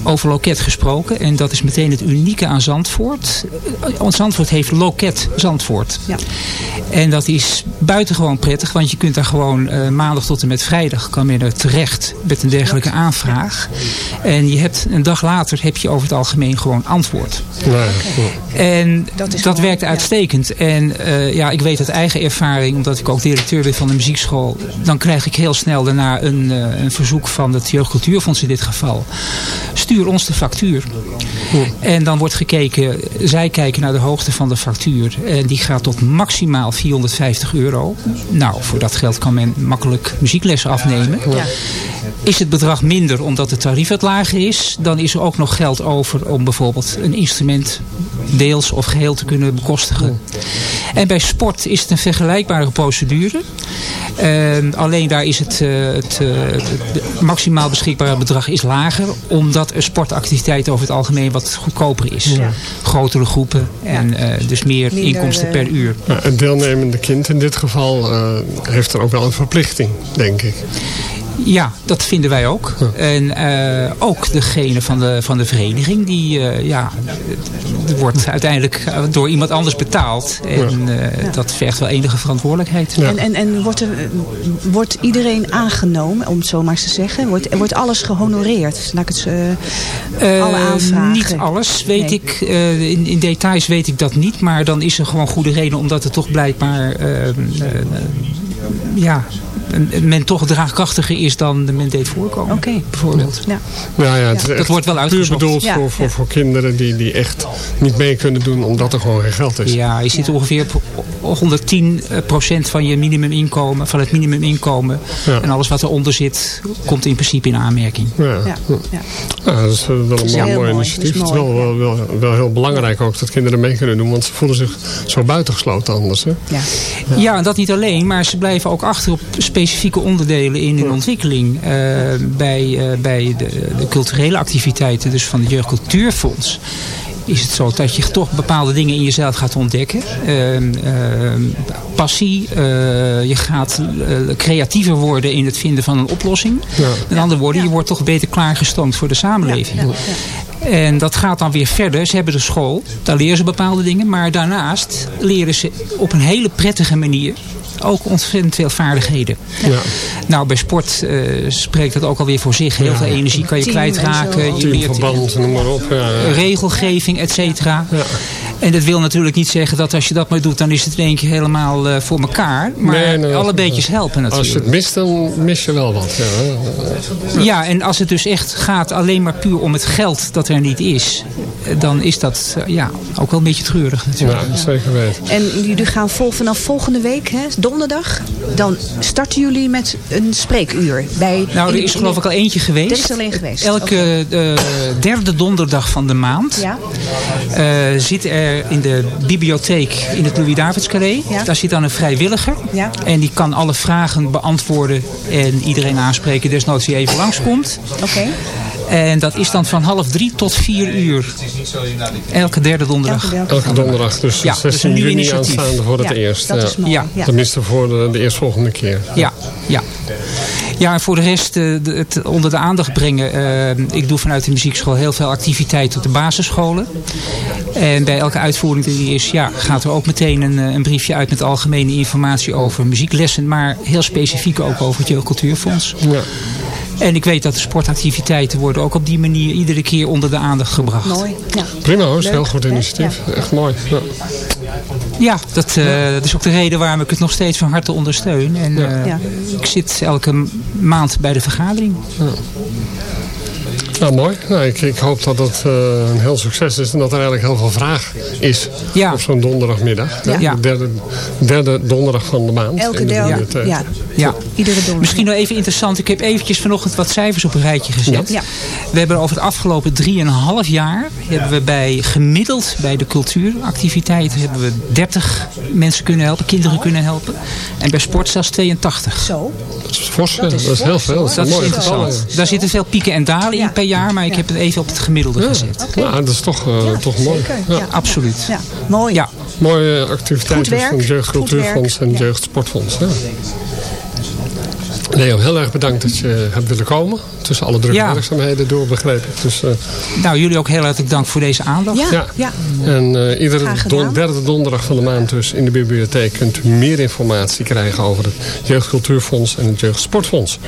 Over loket gesproken. En dat is meteen het unieke aan Zandvoort. Eh, Want Zandvoort heeft loket Zandvoort. Ja. En dat is buitengewoon prettig. Want je kunt daar gewoon eh, maandag tot en met vrijdag kan men er terecht met een dergelijke aanvraag. En je hebt een dag later heb je over het algemeen gewoon antwoord. En Dat dat, gewoon- werkt ja. uitstekend. En eh, ja, ik weet uit eigen ervaring, omdat ik ook directeur ben van de muziekschool. Dan krijg ik heel snel daarna een, eh, een verzoek van het Jeugdcultuurfonds in dit geval. Stuur ons de factuur. En dan wordt gekeken, zij kijken naar de hoogte van de factuur. En die gaat tot maximaal 450 euro. Nou, voor dat geld kan men makkelijk muzieklessen afnemen. Ja. Is het bedrag minder omdat het tarief wat lager is, dan is er ook nog geld over om bijvoorbeeld een instrument deels of geheel te kunnen bekostigen. En bij sport is het een vergelijkbare procedure. Ehm, alleen daar is het, eh, het, eh, het maximaal beschikbare bedrag is lager, omdat een sportactiviteit over het algemeen wat goedkoper is. Grotere groepen en eh, dus meer Minder, inkomsten per uur. Ja, het deelnemende kind in dit geval eh, heeft er ook wel een verplichting, denk ik. Ja, dat vinden wij ook. En eh, ook degene van de, van de vereniging, die eh, ja, het wordt uiteindelijk door iemand anders betaald. En eh, dat vergt wel enige verantwoordelijkheid. Ja. En, en, en wordt, er, wordt iedereen aangenomen, om het zo maar eens te zeggen? Wordt, wordt alles gehonoreerd? Laat ik het Eh, alle aanvragen? Niet alles, weet Nee. ik. Eh, in, in details weet ik dat niet. Maar dan is er gewoon goede reden, omdat het toch blijkbaar... eh, eh, ja, men toch draagkrachtiger is dan men deed voorkomen. Oké. Bijvoorbeeld. Ja. Ja, ja, het is Dat wordt wel puur uitgezocht. bedoeld Ja, voor, voor, ja. voor kinderen die, die echt niet mee kunnen doen omdat er gewoon geen geld is. Ja, je zit ongeveer op 110 procent van je minimuminkomen, van het minimuminkomen. Ja. En alles wat eronder zit, komt in principe in aanmerking. Ja. Ja. Ja. Ja. dat is wel een mooi, mooi initiatief. Het is wel, wel, wel heel belangrijk ook dat kinderen mee kunnen doen. Want ze voelen zich zo buitengesloten anders. Hè? Ja. Ja. en dat niet alleen, maar ze blijven ook achter op specifieke onderdelen in hun ontwikkeling. Eh, bij eh, bij de, de culturele activiteiten, dus van het Jeugdcultuurfonds. Is het zo dat je toch bepaalde dingen in jezelf gaat ontdekken. Ehm, ehm, passie. eh, je gaat creatiever worden in het vinden van een oplossing. Ja. Met andere woorden, je wordt toch beter klaargestoomd voor de samenleving. Ja, ja, En dat gaat dan weer verder. Ze hebben de school, daar leren ze bepaalde dingen. Maar daarnaast leren ze op een hele prettige manier ook ontzettend veel vaardigheden. Ja. Nou, bij sport eh, spreekt dat ook alweer voor zich. Heel veel energie kan je kwijtraken. Je leert Teamverband, noem maar op. Ja, ja. regelgeving, et cetera. En dat wil natuurlijk niet zeggen dat als je dat maar doet, dan is het in één keer helemaal eh, voor elkaar. Maar Nee, nee, alle beetjes helpen natuurlijk. Als je het mist, dan mis je wel wat. Ja. Ja, en als het dus echt gaat alleen maar puur om het geld dat er niet is, dan is dat eh, ja, ook wel een beetje treurig natuurlijk. Ja, zeker weten. En jullie gaan vol, vanaf volgende week, hè, donderdag, dan starten jullie met een spreekuur. Bij, Nou, er is geloof ik al eentje geweest. Er is alleen geweest. Elke eh, derde donderdag van de maand Ja. eh, zit er in de bibliotheek in het Louis-Davids-carré. Ja. Daar zit dan een vrijwilliger. Ja. En die kan alle vragen beantwoorden en iedereen aanspreken. Desnoods die even langskomt. Oké. En dat is dan van half drie tot vier uur. Elke derde donderdag. Elke derde Elke donderdag, dus Ja, dat is 16 een nieuw juni initiatief. aanstaande voor het Ja, eerst. dat ja. is mooi. Ja. Ja. Tenminste voor de, de eerstvolgende keer. Ja, ja. Ja, en voor de rest eh, het onder de aandacht brengen. eh, ik doe vanuit de muziekschool heel veel activiteiten op de basisscholen. En bij elke uitvoering die er is, ja, gaat er ook meteen een, eh, een briefje uit met algemene informatie over muzieklessen. Maar heel specifiek ook over het Jeugdcultuurfonds. Ja. En ik weet dat de sportactiviteiten worden ook op die manier iedere keer onder de aandacht gebracht. Mooi. Ja. Prima hoor, is heel goed initiatief. Echt mooi. Ja. Ja, dat, eh, dat is ook de reden waarom ik het nog steeds van harte ondersteun. En eh, Ja. ik zit elke maand bij de vergadering. Nou, mooi. Nou, ik, ik hoop dat het eh, een heel succes is en dat er eigenlijk heel veel vraag is Ja. op zo'n donderdagmiddag. Ja. Ja. De derde, derde donderdag van de maand. Elke in de derde. Ja. Ja. Iedere donderdag. Misschien nog even interessant. Ik heb eventjes vanochtend wat cijfers op een rijtje gezet. Ja. We hebben over het afgelopen 3,5 jaar... hebben we bij gemiddeld bij de cultuuractiviteiten... hebben we 30 mensen kunnen helpen, kinderen kunnen helpen. En bij sport zelfs 82. Zo. Dat is fors? Dat dat is heel veel. Dat is Dat interessant. Daar zitten veel pieken en dalen Ja. in per jaar. Maar ik heb het even op het gemiddelde gezet. Ja, dat is toch, eh, toch mooi. Ja. Ja. Absoluut. Ja. Mooi. Ja. Mooie activiteiten van het Jeugdcultuurfonds en het Jeugdsportfonds. Ja. Leo, heel erg bedankt dat je hebt willen komen. Tussen alle drukke Ja. werkzaamheden door, begreep ik. Dus, eh, Nou, jullie ook heel hartelijk dank voor deze aandacht. Ja. ja. Ja. En eh, iedere don- derde donderdag van de maand dus in de bibliotheek kunt u meer informatie krijgen over het Jeugdcultuurfonds en het Jeugdsportfonds.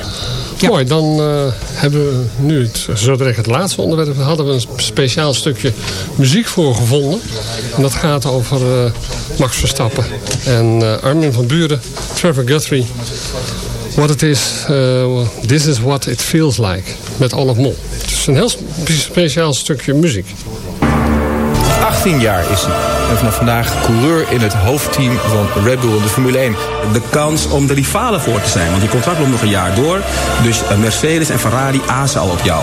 Ja. Mooi, dan eh, hebben we nu het, zo direct het laatste onderwerp. We hadden we een speciaal stukje muziek voor gevonden. En dat gaat over eh, Max Verstappen en eh, Armin van Buren, Trevor Guthrie. What it is, eh, this is what it feels like. Met Olaf Mol. Het is een heel spe- speciaal stukje muziek. 18 jaar is hij. En vanaf vandaag coureur in het hoofdteam van Red Bull in de Formule 1. de kans om de rivalen voor te zijn. Want die contract loopt nog een jaar door. Dus eh, Mercedes en Ferrari azen al op jou.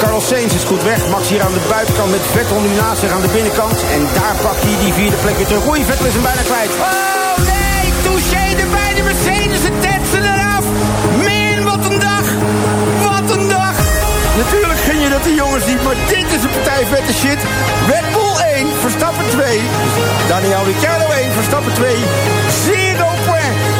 Carlos Sainz is goed weg. Max hier aan de buitenkant met Vettel nu naast zich aan de binnenkant. En daar pakt hij die vierde plek weer terug. Oei, Vettel is hem bijna kwijt. Oh nee, touché erbij. De Mercedes, het tetsen eraf. Min, wat een dag. Wat een dag. Natuurlijk gun je dat die jongens niet, maar dit is een partij vette shit. Red Bull 1, Verstappen 2. Daniel Ricciardo 1, Verstappen 2. Zero point.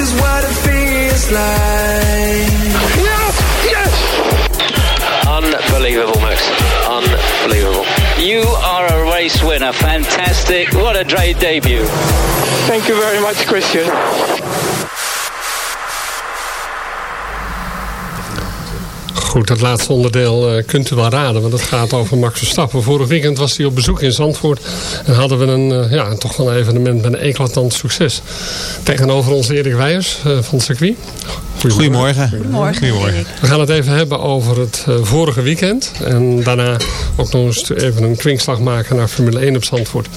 is what it feels like. Yes! Yes! Unbelievable, Max. Unbelievable. You are a race winner. Fantastic. What a great debut. Thank you very much, Christian. Goed, dat laatste onderdeel eh, kunt u wel raden, want het gaat over Max Verstappen. Vorig weekend was hij op bezoek in Zandvoort en hadden we een, eh, ja, toch wel een evenement met een eclatant succes. Tegenover ons Erik Weijers eh, van het circuit. Goedemorgen. Goedemorgen. Goedemorgen. We gaan het even hebben over het eh, vorige weekend. En daarna ook nog eens even een kwinkslag maken naar Formule 1 op Zandvoort.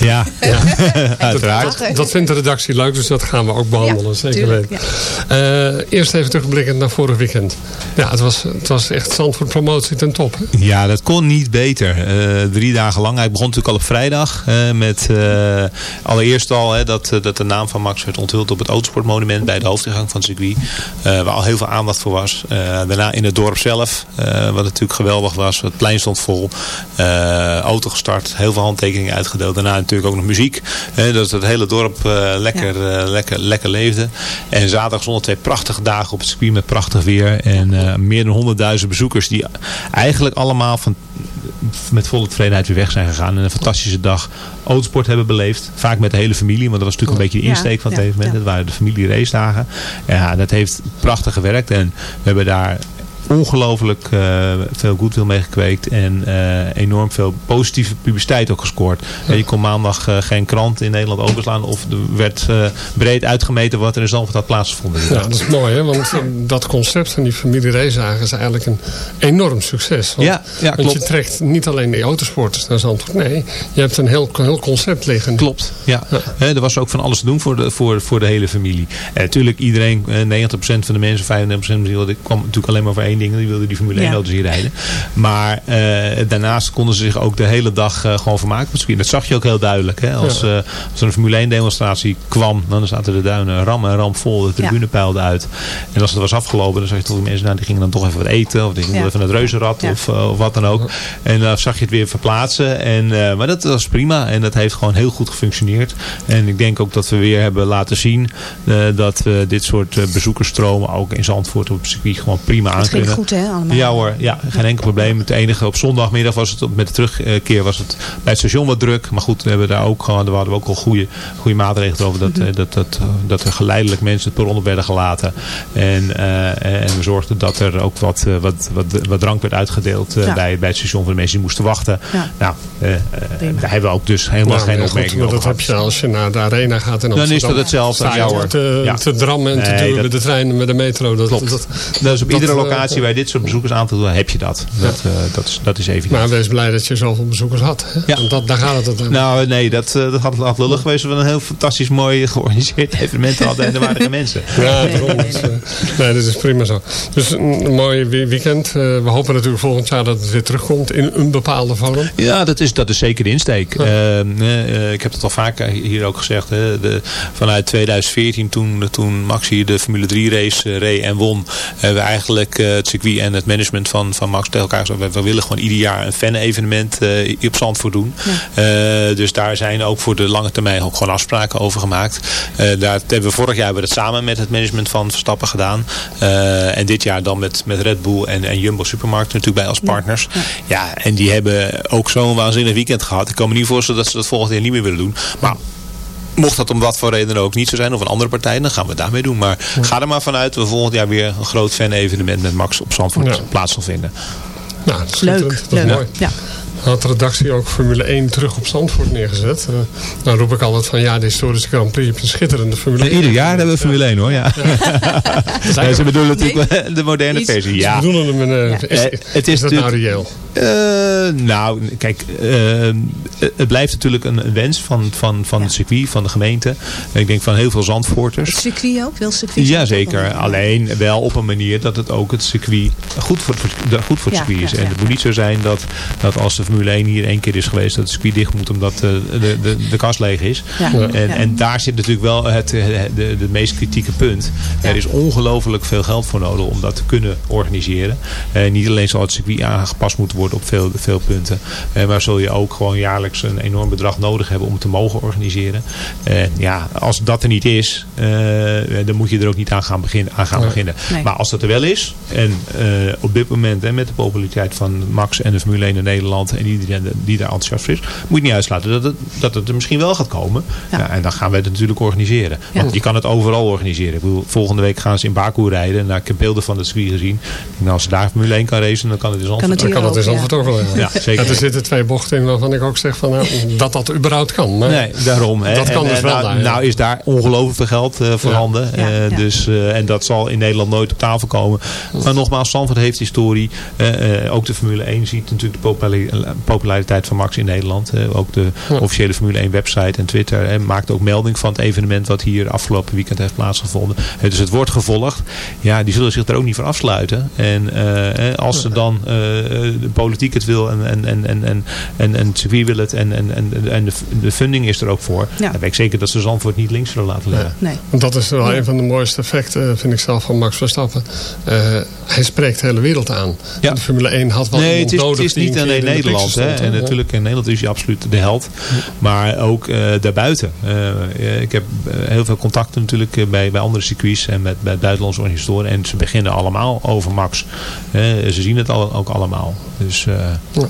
Ja, uiteraard. Dat, dat vindt de redactie leuk, dus dat gaan we ook behandelen. zeker tuurlijk, weten. Eh, eerst even terugblikkend naar vorig weekend. Ja, het was, het was echt Zandvoort promotie ten top. Hè? Ja, dat kon niet beter. Eh, drie dagen lang. Hij begon natuurlijk al op vrijdag. eh, met allereerst al hè, dat, dat de naam van Max werd onthuld op het autosportmonument bij de hoofdingang van het circuit. waar al heel veel aandacht voor was. Daarna in het dorp zelf. wat natuurlijk geweldig was. Het plein stond vol. auto gestart. Heel veel handtekeningen uitgedeeld. Daarna natuurlijk ook nog muziek. hè, dat het hele dorp eh, lekker, eh, lekker, lekker leefde. En zaterdag stonden twee prachtige dagen op het circuit met prachtig weer. En eh, meer dan 100.000 bezoekers die eigenlijk allemaal van, met volle tevredenheid weer weg zijn gegaan. En een fantastische dag autosport hebben beleefd. Vaak met de hele familie, want dat was natuurlijk een beetje de insteek van het evenement. Dat waren de familie race dagen. Ja, dat heeft prachtig gewerkt. En we hebben daar ongelooflijk eh, veel goodwill mee gekweekt en eh, enorm veel positieve publiciteit ook gescoord. Je kon maandag eh, geen krant in Nederland openslaan of er werd breed uitgemeten wat er in Zandvoort had plaatsgevonden. Ja, dat is mooi, hè? want dat concept van die familie racedagen is eigenlijk een enorm succes. Want, Ja, ja, want je klopt. trekt niet alleen die autosporters naar Zandvoort. Nee, je hebt een heel, heel concept liggen. Klopt, ja. Er was ook van alles te doen voor de, voor, voor de hele familie. Natuurlijk iedereen, eh, 90% van de mensen, 95% misschien, wel, die kwam natuurlijk alleen maar voor één ding. Die wilde die Formule 1 Ja. auto's hier rijden. Maar eh, daarnaast konden ze zich ook de hele dag eh, gewoon vermaken circuit. Dat zag je ook heel duidelijk. Hè? Als, Ja. eh, als er een Formule 1 demonstratie kwam, dan zaten de duinen ram en ram vol. De tribune Ja. peilde uit. En als het was afgelopen, dan zag je toch die mensen, nou, die gingen dan toch even wat eten. Of die gingen Ja. even naar het reuzenrad Ja. of, of wat dan ook. En dan zag je het weer verplaatsen. En, eh, maar dat was prima. En dat heeft gewoon heel goed gefunctioneerd. En ik denk ook dat we weer hebben laten zien eh, dat we dit soort eh, bezoekersstromen ook in Zandvoort op het circuit gewoon prima aan goed, hè, allemaal. Ja hoor, ja, geen enkel probleem. Het enige op zondagmiddag was het, met de terugkeer was het bij het station wat druk. Maar goed, we hebben daar ook gewoon, daar hadden we ook al goede, goede maatregelen over. Dat, Mhm. dat, dat, dat er geleidelijk mensen het perron op werden gelaten. En, eh, en we zorgden dat er ook wat, eh, wat, wat, wat drank werd uitgedeeld eh, Ja. bij, bij het station voor de mensen die moesten wachten. Ja. Nou, daar hebben we ook dus helemaal Nou, geen opmerkingen over dat heb je als je naar de arena gaat in Dan is dat hetzelfde. Ja, hoor. te, Ja. te drammen en te duwen met de trein en met de metro. Dat, Klopt. Dat, Dat is op dat, iedere locatie je bij dit soort bezoekers aan te doen, heb je dat. Dat, eh, dat, is, dat is evident. Maar wees blij dat je zoveel bezoekers had. Hè? Ja. Want dat, daar gaat het om. Nou, nee, dat, eh, dat had, had lullig geweest. We een heel fantastisch mooi georganiseerd evenement hadden. En er waren geen mensen. Ja, daarom. Dus, nee, dat is prima zo. Dus een, mooi we- weekend. Eh, we hopen natuurlijk volgend jaar dat het weer terugkomt in een bepaalde vorm. Ja, dat is, dat is zeker de insteek. Eh, eh, ik heb het al vaker hier ook gezegd. Hè, de, vanuit 2014, toen, toen Max hier de Formule 3 race reed en won. Hebben we eigenlijk het circuit en het management van, van Max tegen elkaar gezegd. We, willen gewoon ieder jaar een fan-evenement eh, op Zandvoort doen. Eh, dus daar zijn ook voor de lange termijn ook gewoon afspraken over gemaakt. Eh, daar hebben we vorig jaar hebben we dat samen met het management van Verstappen gedaan. En dit jaar dan met, met Red Bull en, en Jumbo Supermarkt natuurlijk bij als partners. Ja, en die hebben ook zo'n waanzinnig weekend gehad. Ik kan me niet voorstellen dat ze dat volgend jaar niet meer willen doen. Maar mocht dat om wat voor reden ook niet zo zijn, of een andere partij, dan gaan we het daarmee doen. Maar ga er maar vanuit dat we volgend jaar weer een groot fan-evenement met Max op Zandvoort plaats zal vinden. Nou, dat is schitterend. Leuk, Dat is leuk. mooi. Ja. Had de redactie ook Formule 1 terug op Zandvoort neergezet. Eh, dan roep ik altijd van ja, de historische Grand Prix heeft een schitterende Formule 1. ieder jaar hebben we Formule 1 hoor, ja. Ja, ze bedoelen natuurlijk de moderne Iets- versie. Ze Ja. bedoelen hem in, eh, is, Eh, het is is dat nou natuurlijk- reëel? Eh, nou, kijk, het blijft natuurlijk een een wens van, van, van het circuit, van de gemeente. Ik denk van heel veel Zandvoorters. Het circuit ook? Wil circuit Jazeker, alleen wel op een manier dat het ook het circuit goed voor het, goed voor het Ja, circuit is. ja, En het moet niet zo zijn dat, dat als de Formule 1 hier één keer is geweest, dat het circuit dicht moet omdat eh, de, de, de kast leeg is. Ja. En, Ja. en daar zit natuurlijk wel het, eh, de, de meest kritieke punt. Er is ongelooflijk veel geld voor nodig om dat te kunnen organiseren. Eh, niet alleen zal het circuit aangepast moeten worden op veel, veel punten, maar zul je ook gewoon jaarlijks een enorm bedrag nodig hebben om het te mogen organiseren. En ja, als dat er niet is, eh, dan moet je er ook niet aan gaan, begin, aan gaan Nee. beginnen. Nee. Maar als dat er wel is, en eh, op dit moment en met de populariteit van Max en de Formule 1 in Nederland en iedereen die daar enthousiast voor is, moet je niet uitsluiten dat het, dat het er misschien wel gaat komen. Ja. en dan gaan we het natuurlijk organiseren. Ja. Want je kan het overal organiseren. Ik bedoel, volgende week gaan ze in Baku rijden. Nou, ik heb beelden van het circuit gezien. Nou, als ze daar Formule 1 kan racen, dan kan het in Zandvoort. Dan kan het Zandvoort ook wel. Ja, zeker. er zitten twee bochten in waarvan ik ook zeg van, nou, dat dat überhaupt kan. Maar Nee, daarom. Hè. Dat kan En, dus eh, wel nou, daar, nou is daar ongelooflijk veel geld eh, voorhanden. Ja, Eh, ja. Dus, eh, en dat zal in Nederland nooit op tafel komen. Maar nogmaals, Zandvoort heeft historie. Eh, eh, ook de Formule 1 ziet natuurlijk de populariteit van Max in Nederland. Eh, ook de officiële Formule 1 website en Twitter eh, maakt ook melding van het evenement wat hier afgelopen weekend heeft plaatsgevonden. Eh, dus het wordt gevolgd. Ja, die zullen zich er ook niet van afsluiten. En eh, eh, als ze dan eh, de politiek het wil en, en, en, en, en, en, en het circuit wil het en, en, en, en de, de funding is er ook voor. Ja. Dan weet ik zeker dat ze Zandvoort niet links zullen laten liggen. Nee. Want dat is wel een van de mooiste effecten, eh, vind ik zelf, van Max Verstappen. Eh, hij spreekt de hele wereld aan. De Formule 1 had wel Nee, het is, nodig het is die niet alleen in de Nederland. Hè. En natuurlijk in Nederland is hij absoluut de held. Maar ook eh, daarbuiten. Eh, ik heb eh, heel veel contacten natuurlijk bij, bij andere circuits en met, met buitenlandse organisatoren. En ze beginnen allemaal over Max. Ze zien het al, ook allemaal. Dus, eh,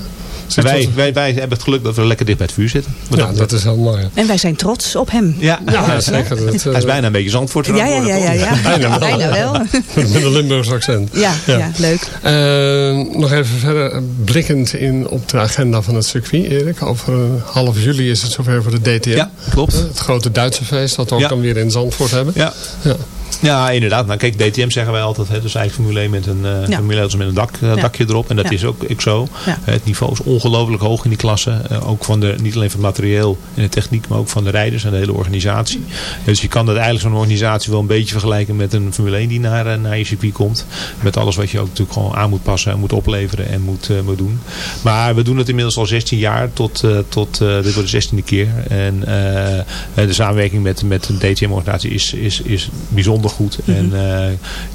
wij, wij, wij hebben het geluk dat we lekker dicht bij het vuur zitten. Ja, dat is heel mooi. En wij zijn trots op hem. Ja, Ja, zeker. Dat, eh, Hij is bijna een beetje Zandvoort Ja, ja, ja, ja, ja. Bijna wel. Bijna wel. Met een Limburgs accent. Ja, ja. leuk. Eh, nog even verder eh, blikkend in op de agenda van het circuit, Erik. Over een half juli is het zover voor de DTM. Ja, klopt. Het grote Duitse feest dat we ook Ja. dan weer in Zandvoort hebben. Ja. Ja. Inderdaad. Nou, kijk, DTM zeggen wij altijd. Hè, dus eigenlijk Formule 1 met een, eh Ja. Formule 1 met een dak, eh, dakje erop. En dat Ja. is ook ik zo. Ja. Eh, het niveau is ongelooflijk hoog in die klasse. Ook van de, niet alleen van het materieel en de techniek, maar ook van de rijders en de hele organisatie. Dus je kan dat eigenlijk zo'n organisatie wel een beetje vergelijken met een Formule 1 die naar, naar je circuit komt. Met alles wat je ook natuurlijk gewoon aan moet passen en moet opleveren en moet, moet doen. Maar we doen het inmiddels al 16 jaar tot, tot dit wordt de 16e keer. En de samenwerking met, met de DTM-organisatie is, is, is bijzonder goed. En, eh,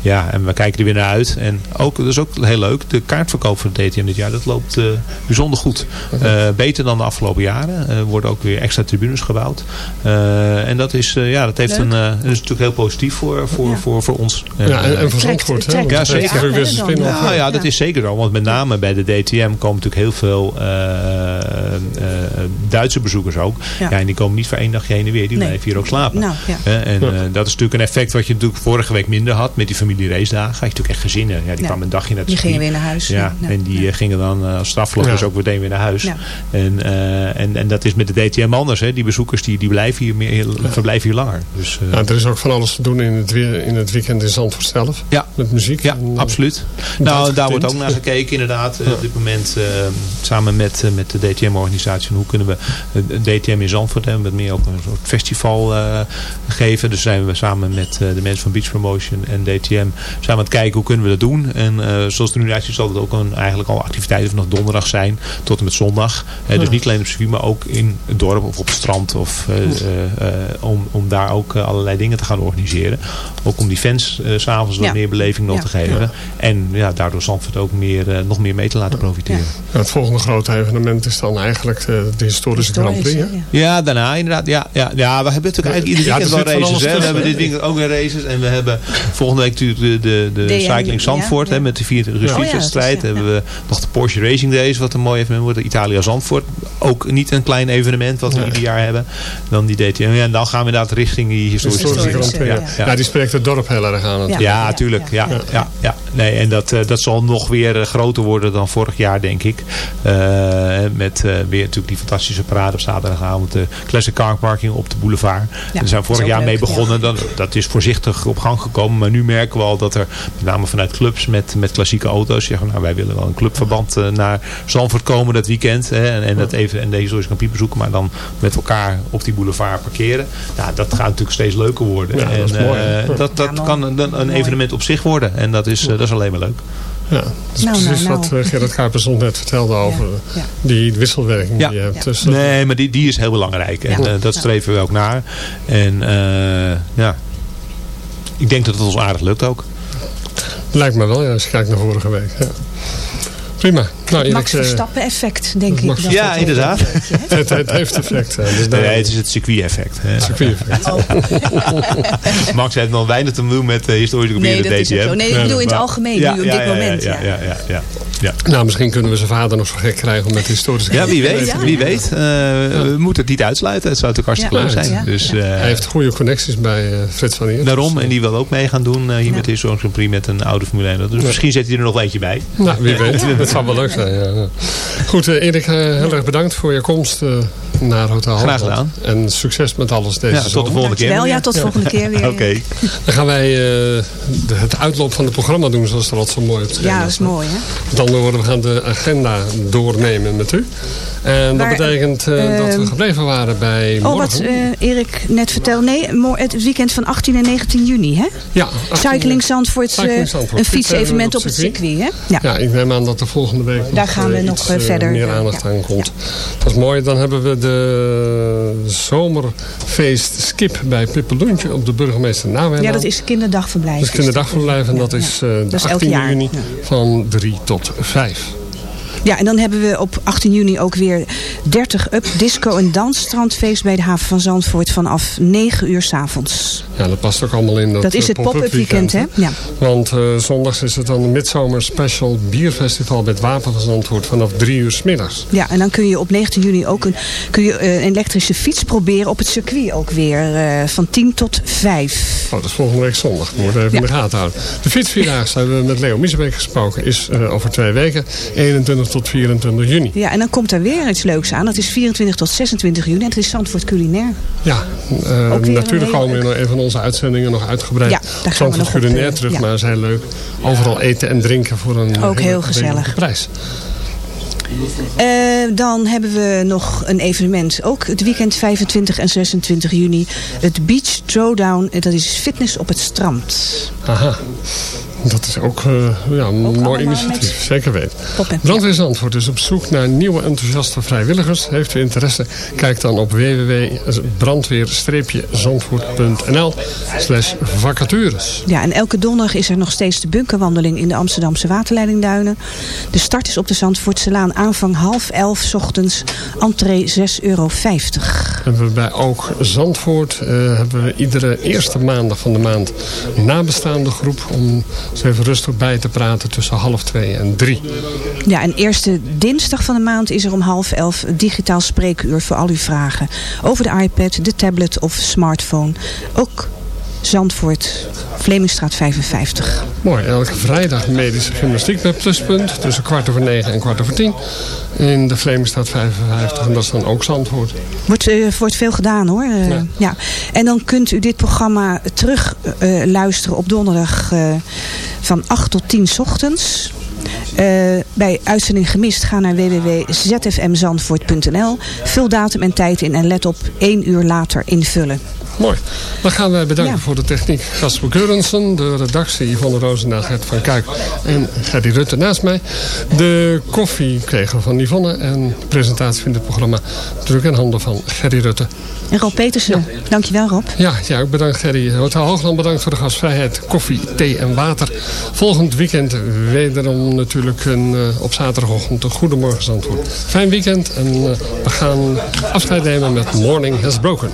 ja, en we kijken er weer naar uit. En ook, dat is ook heel leuk, de kaartverkoop voor de DTM dit jaar, dat loopt eh, bijzonder goed. Eh, beter dan de afgelopen jaren. Er worden ook weer extra tribunes gebouwd. Eh, en dat is, eh, ja, dat heeft Leuk. een, eh, dat is natuurlijk heel positief voor, voor, voor, voor ons. Ja, en, en voor Zandvoort. hè, Ja, zeker. spin-off. Nou ja, dat is zeker zo. Want met name bij de DTM komen natuurlijk heel veel eh, eh, Duitse bezoekers ook. Ja. Ja. en die komen niet voor één dagje heen en weer. Die Nee. blijven hier ook slapen. Nou, ja. En eh, dat is natuurlijk een effect wat je natuurlijk vorige week minder had met die familie racedagen. Had je natuurlijk echt gezinnen. Ja, die Ja. kwamen een dagje naar het Die gingen weer naar huis. Ja, Ja. en die eh, gingen dan eh, als dus ook meteen weer naar huis. Ja. En, eh, en, en dat is met de DTM anders. Hè. Die bezoekers die, die blijven hier meer, verblijven hier langer. Dus, eh, Ja, er is ook van alles te doen in het, weer, in het weekend in Zandvoort zelf. Ja. Met muziek. Ja, en, eh, absoluut. Nou, daar wordt ook naar gekeken inderdaad. Op dit moment eh, samen met, met de DTM-organisatie. Hoe kunnen we DTM in Zandvoort hebben. Met meer ook een soort festival eh, geven. Dus zijn we samen met eh, de mensen van Beach Promotion en DTM. Zijn we aan het kijken hoe kunnen we dat doen. En eh, zoals het er nu uitziet zal het ook een, eigenlijk al activiteiten vanaf donderdag zijn. Tot en met zondag. Eh, dus niet alleen op circuit maar ook in het dorp of op het strand. Of, eh, om, om daar ook allerlei dingen te gaan organiseren. Ook om die fans eh, s s'avonds wat Ja. meer beleving nog Ja. te geven. En ja, daardoor Zandvoort ook meer, eh, nog meer mee te laten profiteren. Ja, het volgende grote evenement is dan eigenlijk de, de historische Grand Prix. Ja, daarna inderdaad. Ja, ja, ja, we hebben natuurlijk eigenlijk ieder Ja, weekend wel races. Hè. We hebben dit weekend ook weer races. En we hebben volgende week natuurlijk de, de, de DM, Cycling Zandvoort. ja, Hè, met de 24 uur Ja. Oh strijd. ja, hebben we nog de Porsche Racing Days. Wat een mooi evenement wordt. De Italia Zandvoort. Ook niet een klein evenement wat we ieder jaar hebben. Dan die DTM. Ja, en dan gaan we inderdaad richting die historische Historische Grand Prix. Ja, Ja, ja. die spreekt het dorp heel erg aan. Ja, natuurlijk. tuurlijk. Ja, ja. Ja, Nee, en dat, eh, dat zal nog weer eh, groter worden dan vorig jaar, denk ik. Eh, met eh, weer natuurlijk die fantastische parade op zaterdagavond. De Classic Car Parking op de boulevard. Ja, Daar zijn we is vorig jaar leuk, mee ja. begonnen. Dat, dat is voorzichtig op gang gekomen. Maar nu merken we al dat er, met name vanuit clubs met, met klassieke auto's, zeggen nou, wij willen wel een clubverband eh, naar Zandvoort komen dat weekend. Hè, en, en, dat even, en de historische kampioen bezoeken. Maar dan met elkaar op die boulevard parkeren. Nou, dat gaat natuurlijk steeds leuker worden. Ja, dat en mooi, eh, hè? dat, dat kan een, een evenement op zich worden. En dat is, eh, dat is alleen maar leuk. Ja, dat is Nou, precies nou, wat nou. Gerard Kuipers ons net vertelde over ja. die wisselwerking Ja. die je hebt. Ja. Dus dat- Nee, maar die, die is heel belangrijk. En Ja. dat streven we ook naar. En eh, ja, ik denk dat het ons aardig lukt ook. Lijkt me wel, ja, als je kijkt naar vorige week. Prima. Nou, Max eh, Verstappen effect, denk ik. Dat Ja, dat inderdaad. beetje, het, het heeft effect. Dus Nee, het is het circuit-effect. hè. circuit-effect. Max heeft nog weinig te doen met de historische Nee, gebieden dat is zo. Nee, ik bedoel in het algemeen, Ja, nu op ja, dit ja, ja, moment. Ja, ja, ja, ja, ja. Nou, misschien kunnen we zijn vader nog zo gek krijgen om met historische Ja, wie weet. Ja. Wie weet. Eh, We moeten het niet uitsluiten. Het zou natuurlijk hartstikke Ja. leuk zijn. Ja. Dus, eh, Hij heeft goede connecties bij eh, Frits van Eert. Daarom, Dus, en die wil ook mee gaan doen eh, hier met de historische Prix met een oude Formule 1. Dus misschien zet hij er nog eentje bij. Nou, wie weet. Dat zou wel leuk zijn. Ja. ja. Goed, eh, Erik, eh, heel erg bedankt voor je komst eh, naar Hotel Graag Hoogland. En succes met alles deze Ja, tot de volgende keer. Dankjewel, ja, tot de volgende keer weer. Oké. Dan gaan wij eh, de- het uitloop van het programma doen, zoals er altijd zo mooi op Ja, dat is mooi, hè? Met andere woorden, we gaan de agenda doornemen met u. En dat betekent eh, dat we gebleven waren bij Oh, morgen. wat eh, Erik net vertelde. Nee, het weekend van 18 en 19 juni, hè? ja, Cycling Zandvoort, eh, Cycling Zandvoort. een fietsevenement op het circuit, hè? Ja. Ja, ik neem aan dat er volgende week Daar gaan we eh, nog, eh, eh, verder, meer aandacht aan komt. Dat is mooi. Dan hebben we de zomerfeest Skip bij Pippeloentje op de burgemeester Nawijn. ja, dat is kinderdagverblijf. Dat is kinderdagverblijf en dat is de is elk 18 jaar, juni van 3 tot 5. Ja, en dan hebben we op 18 juni ook weer 30 Up Disco en Dansstrandfeest bij de haven van Zandvoort vanaf 9 uur s'avonds. Ja, dat past ook allemaal in dat, Dat is eh, het pop-up weekend, hè? Ja. Want eh, zondags is het dan een Midzomer Special Bierfestival met Wapen van Zandvoort vanaf 3 uur 's middags. Ja, en dan kun je op 19 juni ook een, kun je, eh, een elektrische fiets proberen op het circuit ook weer van 10 tot 5. Oh, dat is volgende week zondag. Dat moeten we even in de gaten houden. De fietsvierdaagse hebben we met Leo Miesebeek gesproken. Is over twee weken, 21 tot 24 juni. Ja, en dan komt er weer iets leuks aan. Dat is 24 tot 26 juni en het is Zandvoort Culinair. Ja, eh, natuurlijk komen we in een van onze uitzendingen nog uitgebreid. Ja, daar gaan we Zandvoort nog culinair eh, terug, ja. maar dat is heel leuk. Overal eten en drinken voor een Ook heel gezellig. prijs. Eh, dan hebben we nog een evenement. Ook het weekend 25 en 26 juni. Het Beach Throwdown. Dat is fitness op het strand. Aha. Dat is ook, eh, ja, een mooi initiatief. met- Zeker weten. Brandweer Zandvoort is op zoek naar nieuwe enthousiaste vrijwilligers. Heeft u interesse? Kijk dan op www.brandweer-zandvoort.nl slash vacatures. Ja, en elke donderdag is er nog steeds de bunkerwandeling in de Amsterdamse waterleidingduinen. De start is op de Zandvoortselaan aanvang half elf 's ochtends. Entree 6,50 euro. Hebben we bij ook Zandvoort eh, hebben we iedere eerste maandag van de maand een nabestaande groep om eens even rustig bij te praten tussen half twee en drie. Ja, en eerste dinsdag van de maand is er om half elf digitaal spreekuur voor al uw vragen. Over de iPad, de tablet of smartphone. Ook Zandvoort, Vlemingstraat 55. Mooi, elke vrijdag medische gymnastiek met pluspunt. Tussen kwart over negen en kwart over tien. In de Vlemingstraat 55. En dat is dan ook Zandvoort. Wordt, eh, wordt veel gedaan hoor. Eh, Ja. ja. En dan kunt u dit programma terug eh, luisteren op donderdag van 8 tot 10 's ochtends. Bij uitzending gemist ga naar www.zfmzandvoort.nl. Vul datum en tijd in en let op één uur later invullen. Mooi. Dan gaan wij bedanken voor de techniek Casper Geurensen. De redactie Yvonne Roosendaal, Gert van Kuik en Gerry Rutte naast mij. De koffie kregen we van Yvonne. En de presentatie van dit programma druk in handen van Gerry Rutte. En Rob Petersen, dankjewel Rob. Ja, ja, ook bedankt Gerry. Hotel Hoogland bedankt voor de gastvrijheid. Koffie, thee en water. Volgend weekend wederom natuurlijk een, eh, op zaterdagochtend een Goedemorgen Zandvoort. Fijn weekend en eh, we gaan afscheid nemen met Morning Has Broken.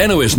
NOS